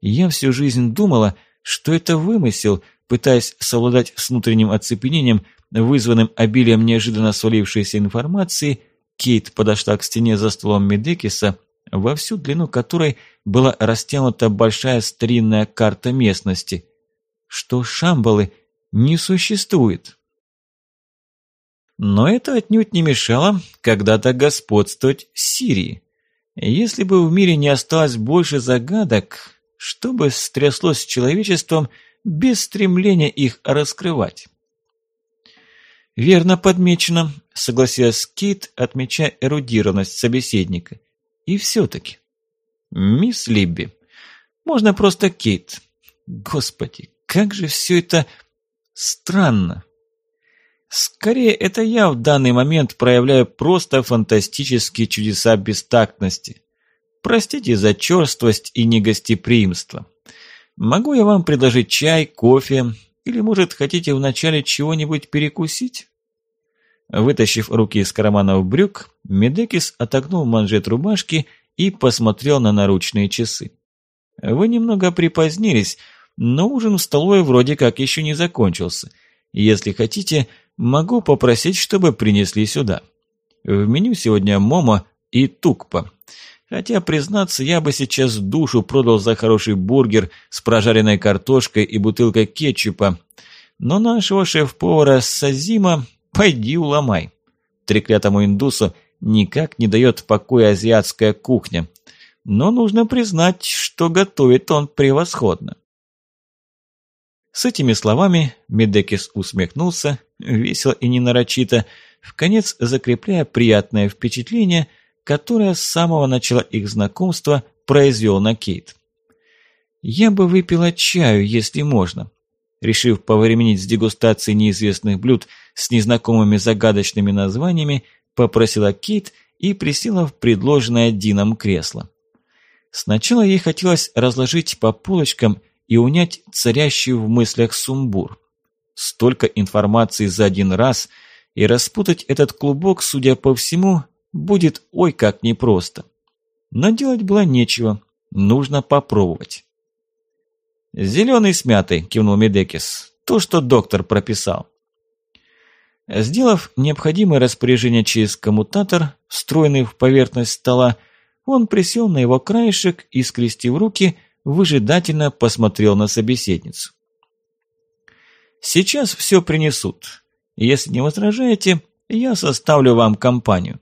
Я всю жизнь думала, что это вымысел, пытаясь совладать с внутренним оцепенением, вызванным обилием неожиданно свалившейся информации, Кейт подошла к стене за столом Медекиса, во всю длину которой была растянута большая старинная карта местности, что Шамбалы не существует. Но это отнюдь не мешало когда-то господствовать Сирии. Если бы в мире не осталось больше загадок, что бы стряслось с человечеством без стремления их раскрывать? «Верно подмечено», — согласилась Кейт, отмечая эрудированность собеседника. «И все-таки, мисс Либби, можно просто Кейт. Господи, как же все это странно!» Скорее, это я в данный момент проявляю просто фантастические чудеса бестактности. Простите за черствость и негостеприимство. Могу я вам предложить чай, кофе, или, может, хотите вначале чего-нибудь перекусить? Вытащив руки из карманов брюк, Медекис отогнул манжет рубашки и посмотрел на наручные часы. Вы немного припозднились, но ужин в столовой вроде как еще не закончился. Если хотите, Могу попросить, чтобы принесли сюда. В меню сегодня момо и тукпа. Хотя, признаться, я бы сейчас душу продал за хороший бургер с прожаренной картошкой и бутылкой кетчупа. Но нашего шеф-повара Сазима пойди уломай. Треклятому индусу никак не дает покоя азиатская кухня. Но нужно признать, что готовит он превосходно. С этими словами Медекис усмехнулся, весело и ненарочито, в конец закрепляя приятное впечатление, которое с самого начала их знакомства произвел на Кейт. «Я бы выпила чаю, если можно», решив повременить с дегустацией неизвестных блюд с незнакомыми загадочными названиями, попросила Кейт и присела в предложенное Дином кресло. Сначала ей хотелось разложить по полочкам и унять царящий в мыслях сумбур. Столько информации за один раз, и распутать этот клубок, судя по всему, будет ой как непросто. Но делать было нечего, нужно попробовать. «Зеленый с мятой», – кивнул Медекис, – «то, что доктор прописал». Сделав необходимое распоряжение через коммутатор, встроенный в поверхность стола, он присел на его краешек и, скрестив руки, выжидательно посмотрел на собеседницу. «Сейчас все принесут. Если не возражаете, я составлю вам компанию.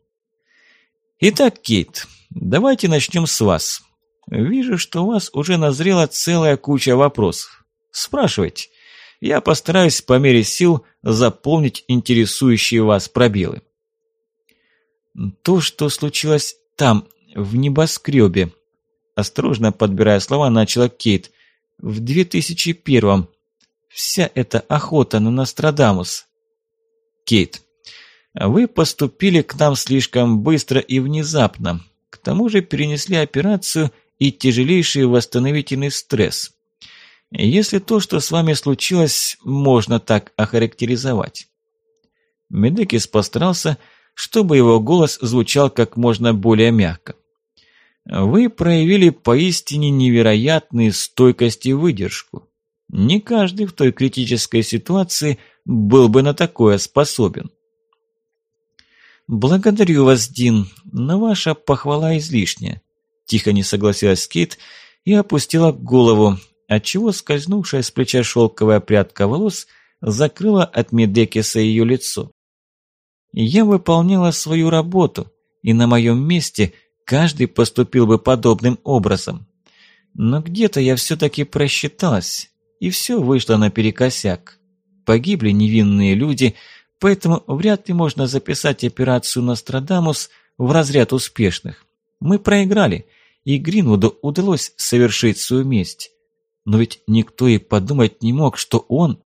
Итак, Кейт, давайте начнем с вас. Вижу, что у вас уже назрела целая куча вопросов. Спрашивайте. Я постараюсь по мере сил заполнить интересующие вас пробелы. То, что случилось там, в небоскребе, Осторожно подбирая слова, начала Кейт. В 2001-м. Вся эта охота на Нострадамус. Кейт, вы поступили к нам слишком быстро и внезапно. К тому же перенесли операцию и тяжелейший восстановительный стресс. Если то, что с вами случилось, можно так охарактеризовать. Медекис постарался, чтобы его голос звучал как можно более мягко. Вы проявили поистине невероятную стойкость и выдержку. Не каждый в той критической ситуации был бы на такое способен. «Благодарю вас, Дин, но ваша похвала излишняя», – тихо не согласилась Кейт и опустила голову, отчего скользнувшая с плеча шелковая прядка волос закрыла от Медекиса ее лицо. «Я выполняла свою работу, и на моем месте – Каждый поступил бы подобным образом. Но где-то я все-таки просчиталась, и все вышло наперекосяк. Погибли невинные люди, поэтому вряд ли можно записать операцию «Нострадамус» в разряд успешных. Мы проиграли, и Гринвуду удалось совершить свою месть. Но ведь никто и подумать не мог, что он...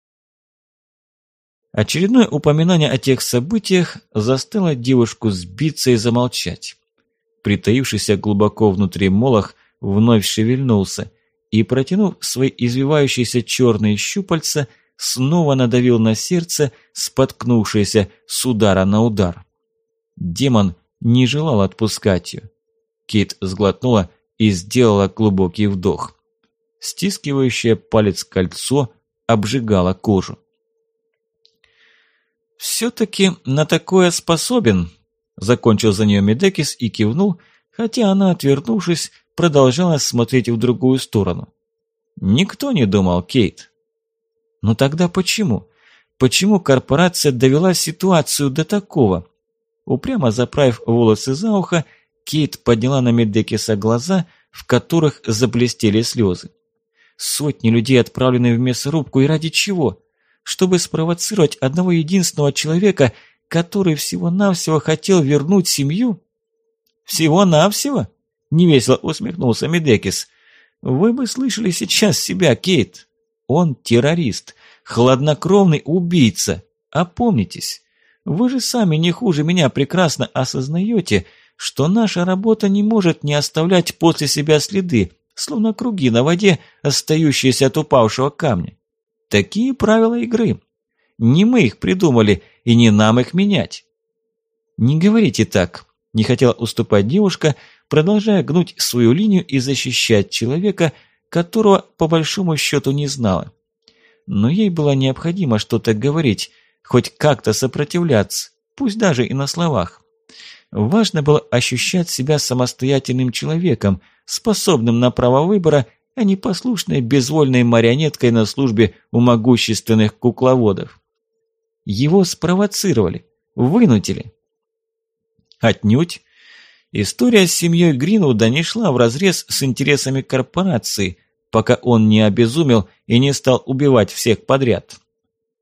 Очередное упоминание о тех событиях заставило девушку сбиться и замолчать. Притаившийся глубоко внутри молох вновь шевельнулся и, протянув свои извивающиеся черные щупальца, снова надавил на сердце, споткнувшееся с удара на удар. Демон не желал отпускать ее. Кит сглотнула и сделала глубокий вдох. Стискивающее палец кольцо обжигало кожу. «Все-таки на такое способен», – закончил за нее Медекис и кивнул, хотя она, отвернувшись, продолжала смотреть в другую сторону. «Никто не думал, Кейт». «Ну тогда почему? Почему корпорация довела ситуацию до такого?» Упрямо заправив волосы за ухо, Кейт подняла на Медекиса глаза, в которых заблестели слезы. Сотни людей отправлены в мясорубку, и ради чего? Чтобы спровоцировать одного единственного человека, который всего-навсего хотел вернуть семью? Всего-навсего? Невесело усмехнулся Медекис. Вы бы слышали сейчас себя, Кейт. Он террорист, хладнокровный убийца. Опомнитесь. Вы же сами не хуже меня прекрасно осознаете, что наша работа не может не оставлять после себя следы, словно круги на воде, остающиеся от упавшего камня. Такие правила игры. Не мы их придумали, и не нам их менять. Не говорите так, не хотела уступать девушка, продолжая гнуть свою линию и защищать человека, которого по большому счету не знала. Но ей было необходимо что-то говорить, хоть как-то сопротивляться, пусть даже и на словах. Важно было ощущать себя самостоятельным человеком, способным на право выбора, а не послушной безвольной марионеткой на службе у могущественных кукловодов. Его спровоцировали, вынудили. Отнюдь. История с семьей Гринвуда не шла вразрез с интересами корпорации, пока он не обезумел и не стал убивать всех подряд.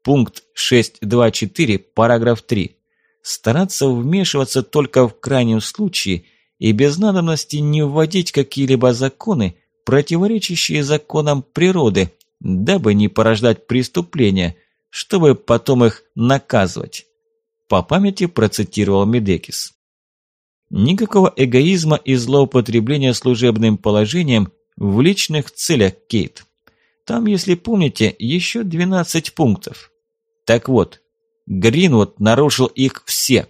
Пункт 6.2.4, параграф 3. Стараться вмешиваться только в крайнем случае и без надобности не вводить какие-либо законы, противоречащие законам природы, дабы не порождать преступления, чтобы потом их наказывать. По памяти процитировал Медекис. Никакого эгоизма и злоупотребления служебным положением в личных целях, Кейт. Там, если помните, еще 12 пунктов. Так вот, Гринвуд нарушил их все.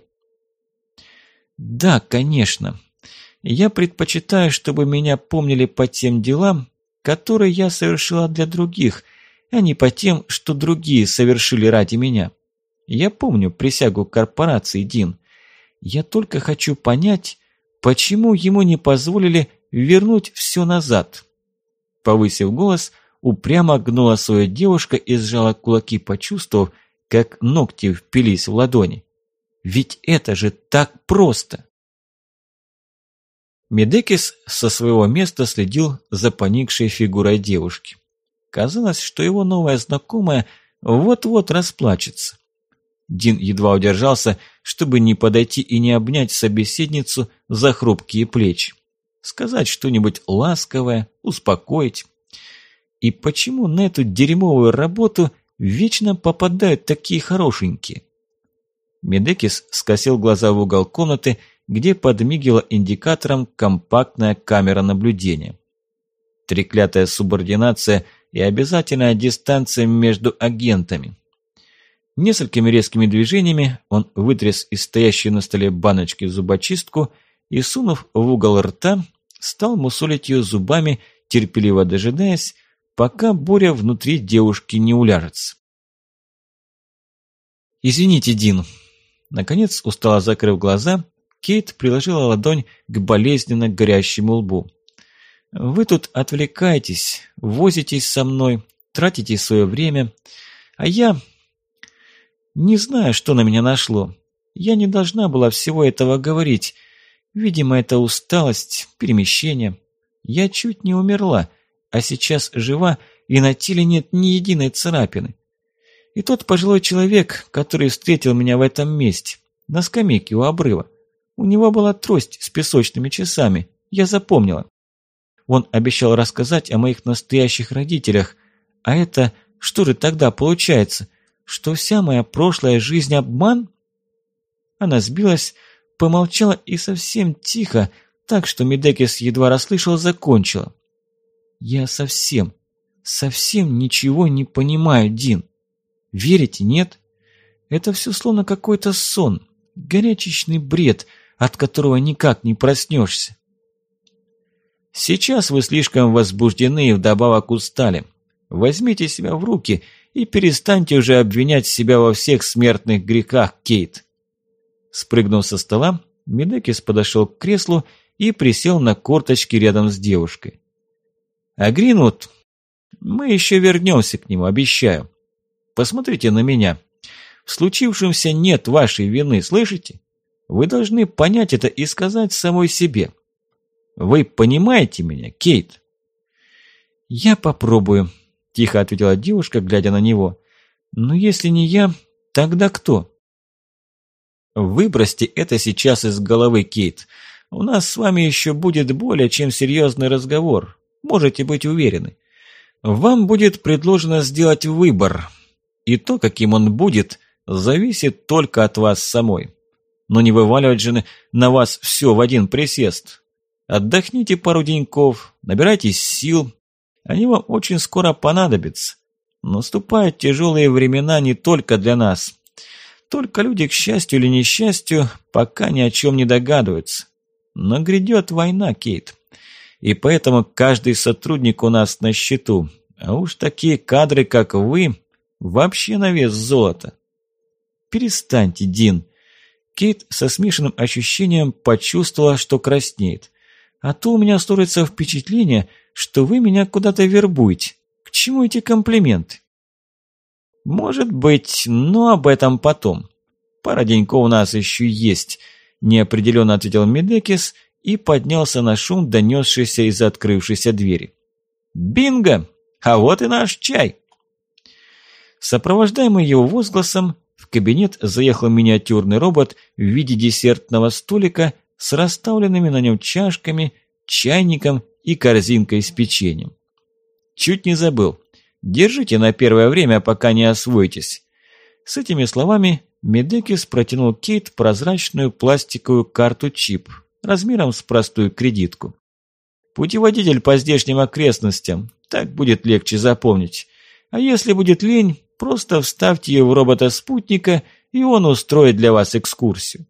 Да, конечно. Я предпочитаю, чтобы меня помнили по тем делам, которые я совершила для других, а не по тем, что другие совершили ради меня. Я помню присягу корпорации Дин. Я только хочу понять, почему ему не позволили вернуть все назад. Повысив голос, упрямо гнула свою девушка и сжала кулаки, почувствовав, как ногти впились в ладони. Ведь это же так просто! Медекис со своего места следил за поникшей фигурой девушки. Казалось, что его новая знакомая вот-вот расплачется. Дин едва удержался, чтобы не подойти и не обнять собеседницу за хрупкие плечи. Сказать что-нибудь ласковое, успокоить. И почему на эту дерьмовую работу Вечно попадают такие хорошенькие. Медекис скосил глаза в угол комнаты, где подмигивала индикатором компактная камера наблюдения. Треклятая субординация и обязательная дистанция между агентами. Несколькими резкими движениями он вытряс из стоящей на столе баночки зубочистку и, сунув в угол рта, стал мусолить ее зубами, терпеливо дожидаясь, пока буря внутри девушки не уляжется. «Извините, Дин». Наконец, устало закрыв глаза, Кейт приложила ладонь к болезненно горящему лбу. «Вы тут отвлекаетесь, возитесь со мной, тратите свое время, а я... не знаю, что на меня нашло. Я не должна была всего этого говорить. Видимо, это усталость, перемещение. Я чуть не умерла, а сейчас жива, и на теле нет ни единой царапины. И тот пожилой человек, который встретил меня в этом месте, на скамейке у обрыва, у него была трость с песочными часами, я запомнила. Он обещал рассказать о моих настоящих родителях. А это что же тогда получается? Что вся моя прошлая жизнь обман? Она сбилась, помолчала и совсем тихо, так что Медекис едва расслышал, закончила. «Я совсем, совсем ничего не понимаю, Дин. Верите, нет? Это все словно какой-то сон, горячечный бред, от которого никак не проснешься. Сейчас вы слишком возбуждены и вдобавок устали. Возьмите себя в руки и перестаньте уже обвинять себя во всех смертных грехах, Кейт. Спрыгнув со стола, Медекис подошел к креслу и присел на корточки рядом с девушкой. А Гринвуд, мы еще вернемся к нему, обещаю. Посмотрите на меня. В случившемся нет вашей вины, слышите? Вы должны понять это и сказать самой себе. Вы понимаете меня, Кейт?» «Я попробую», – тихо ответила девушка, глядя на него. «Но если не я, тогда кто?» «Выбросьте это сейчас из головы, Кейт. У нас с вами еще будет более чем серьезный разговор. Можете быть уверены. Вам будет предложено сделать выбор. И то, каким он будет, зависит только от вас самой. Но не вываливать же на вас все в один присест. Отдохните пару деньков, набирайтесь сил. Они вам очень скоро понадобятся. Наступают тяжелые времена не только для нас. Только люди, к счастью или несчастью, пока ни о чем не догадываются. Но грядет война, Кейт. И поэтому каждый сотрудник у нас на счету. А уж такие кадры, как вы, вообще на вес золота. Перестаньте, Дин. Кейт со смешанным ощущением почувствовала, что краснеет. А то у меня строится впечатление, что вы меня куда-то вербуете. К чему эти комплименты? Может быть, но об этом потом. Пара деньков у нас еще есть, неопределенно ответил Медекис и поднялся на шум, донесшийся из открывшейся двери. Бинго! А вот и наш чай! Сопровождаемый его возгласом, в кабинет заехал миниатюрный робот в виде десертного столика с расставленными на нем чашками, чайником и корзинкой с печеньем. Чуть не забыл. Держите на первое время, пока не освоитесь. С этими словами Медекис протянул Кейт прозрачную пластиковую карту-чип размером с простую кредитку. Путеводитель по здешним окрестностям, так будет легче запомнить. А если будет лень, просто вставьте ее в робота-спутника, и он устроит для вас экскурсию.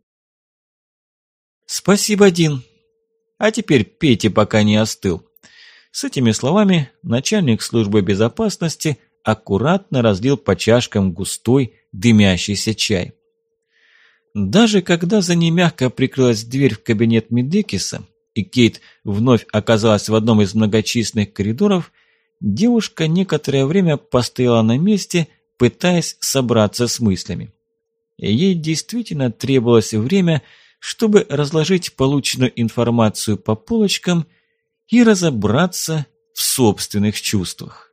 «Спасибо, Дин. А теперь пейте, пока не остыл». С этими словами начальник службы безопасности аккуратно разлил по чашкам густой, дымящийся чай. Даже когда за ней мягко прикрылась дверь в кабинет Медекиса, и Кейт вновь оказалась в одном из многочисленных коридоров, девушка некоторое время постояла на месте, пытаясь собраться с мыслями. Ей действительно требовалось время, чтобы разложить полученную информацию по полочкам и разобраться в собственных чувствах.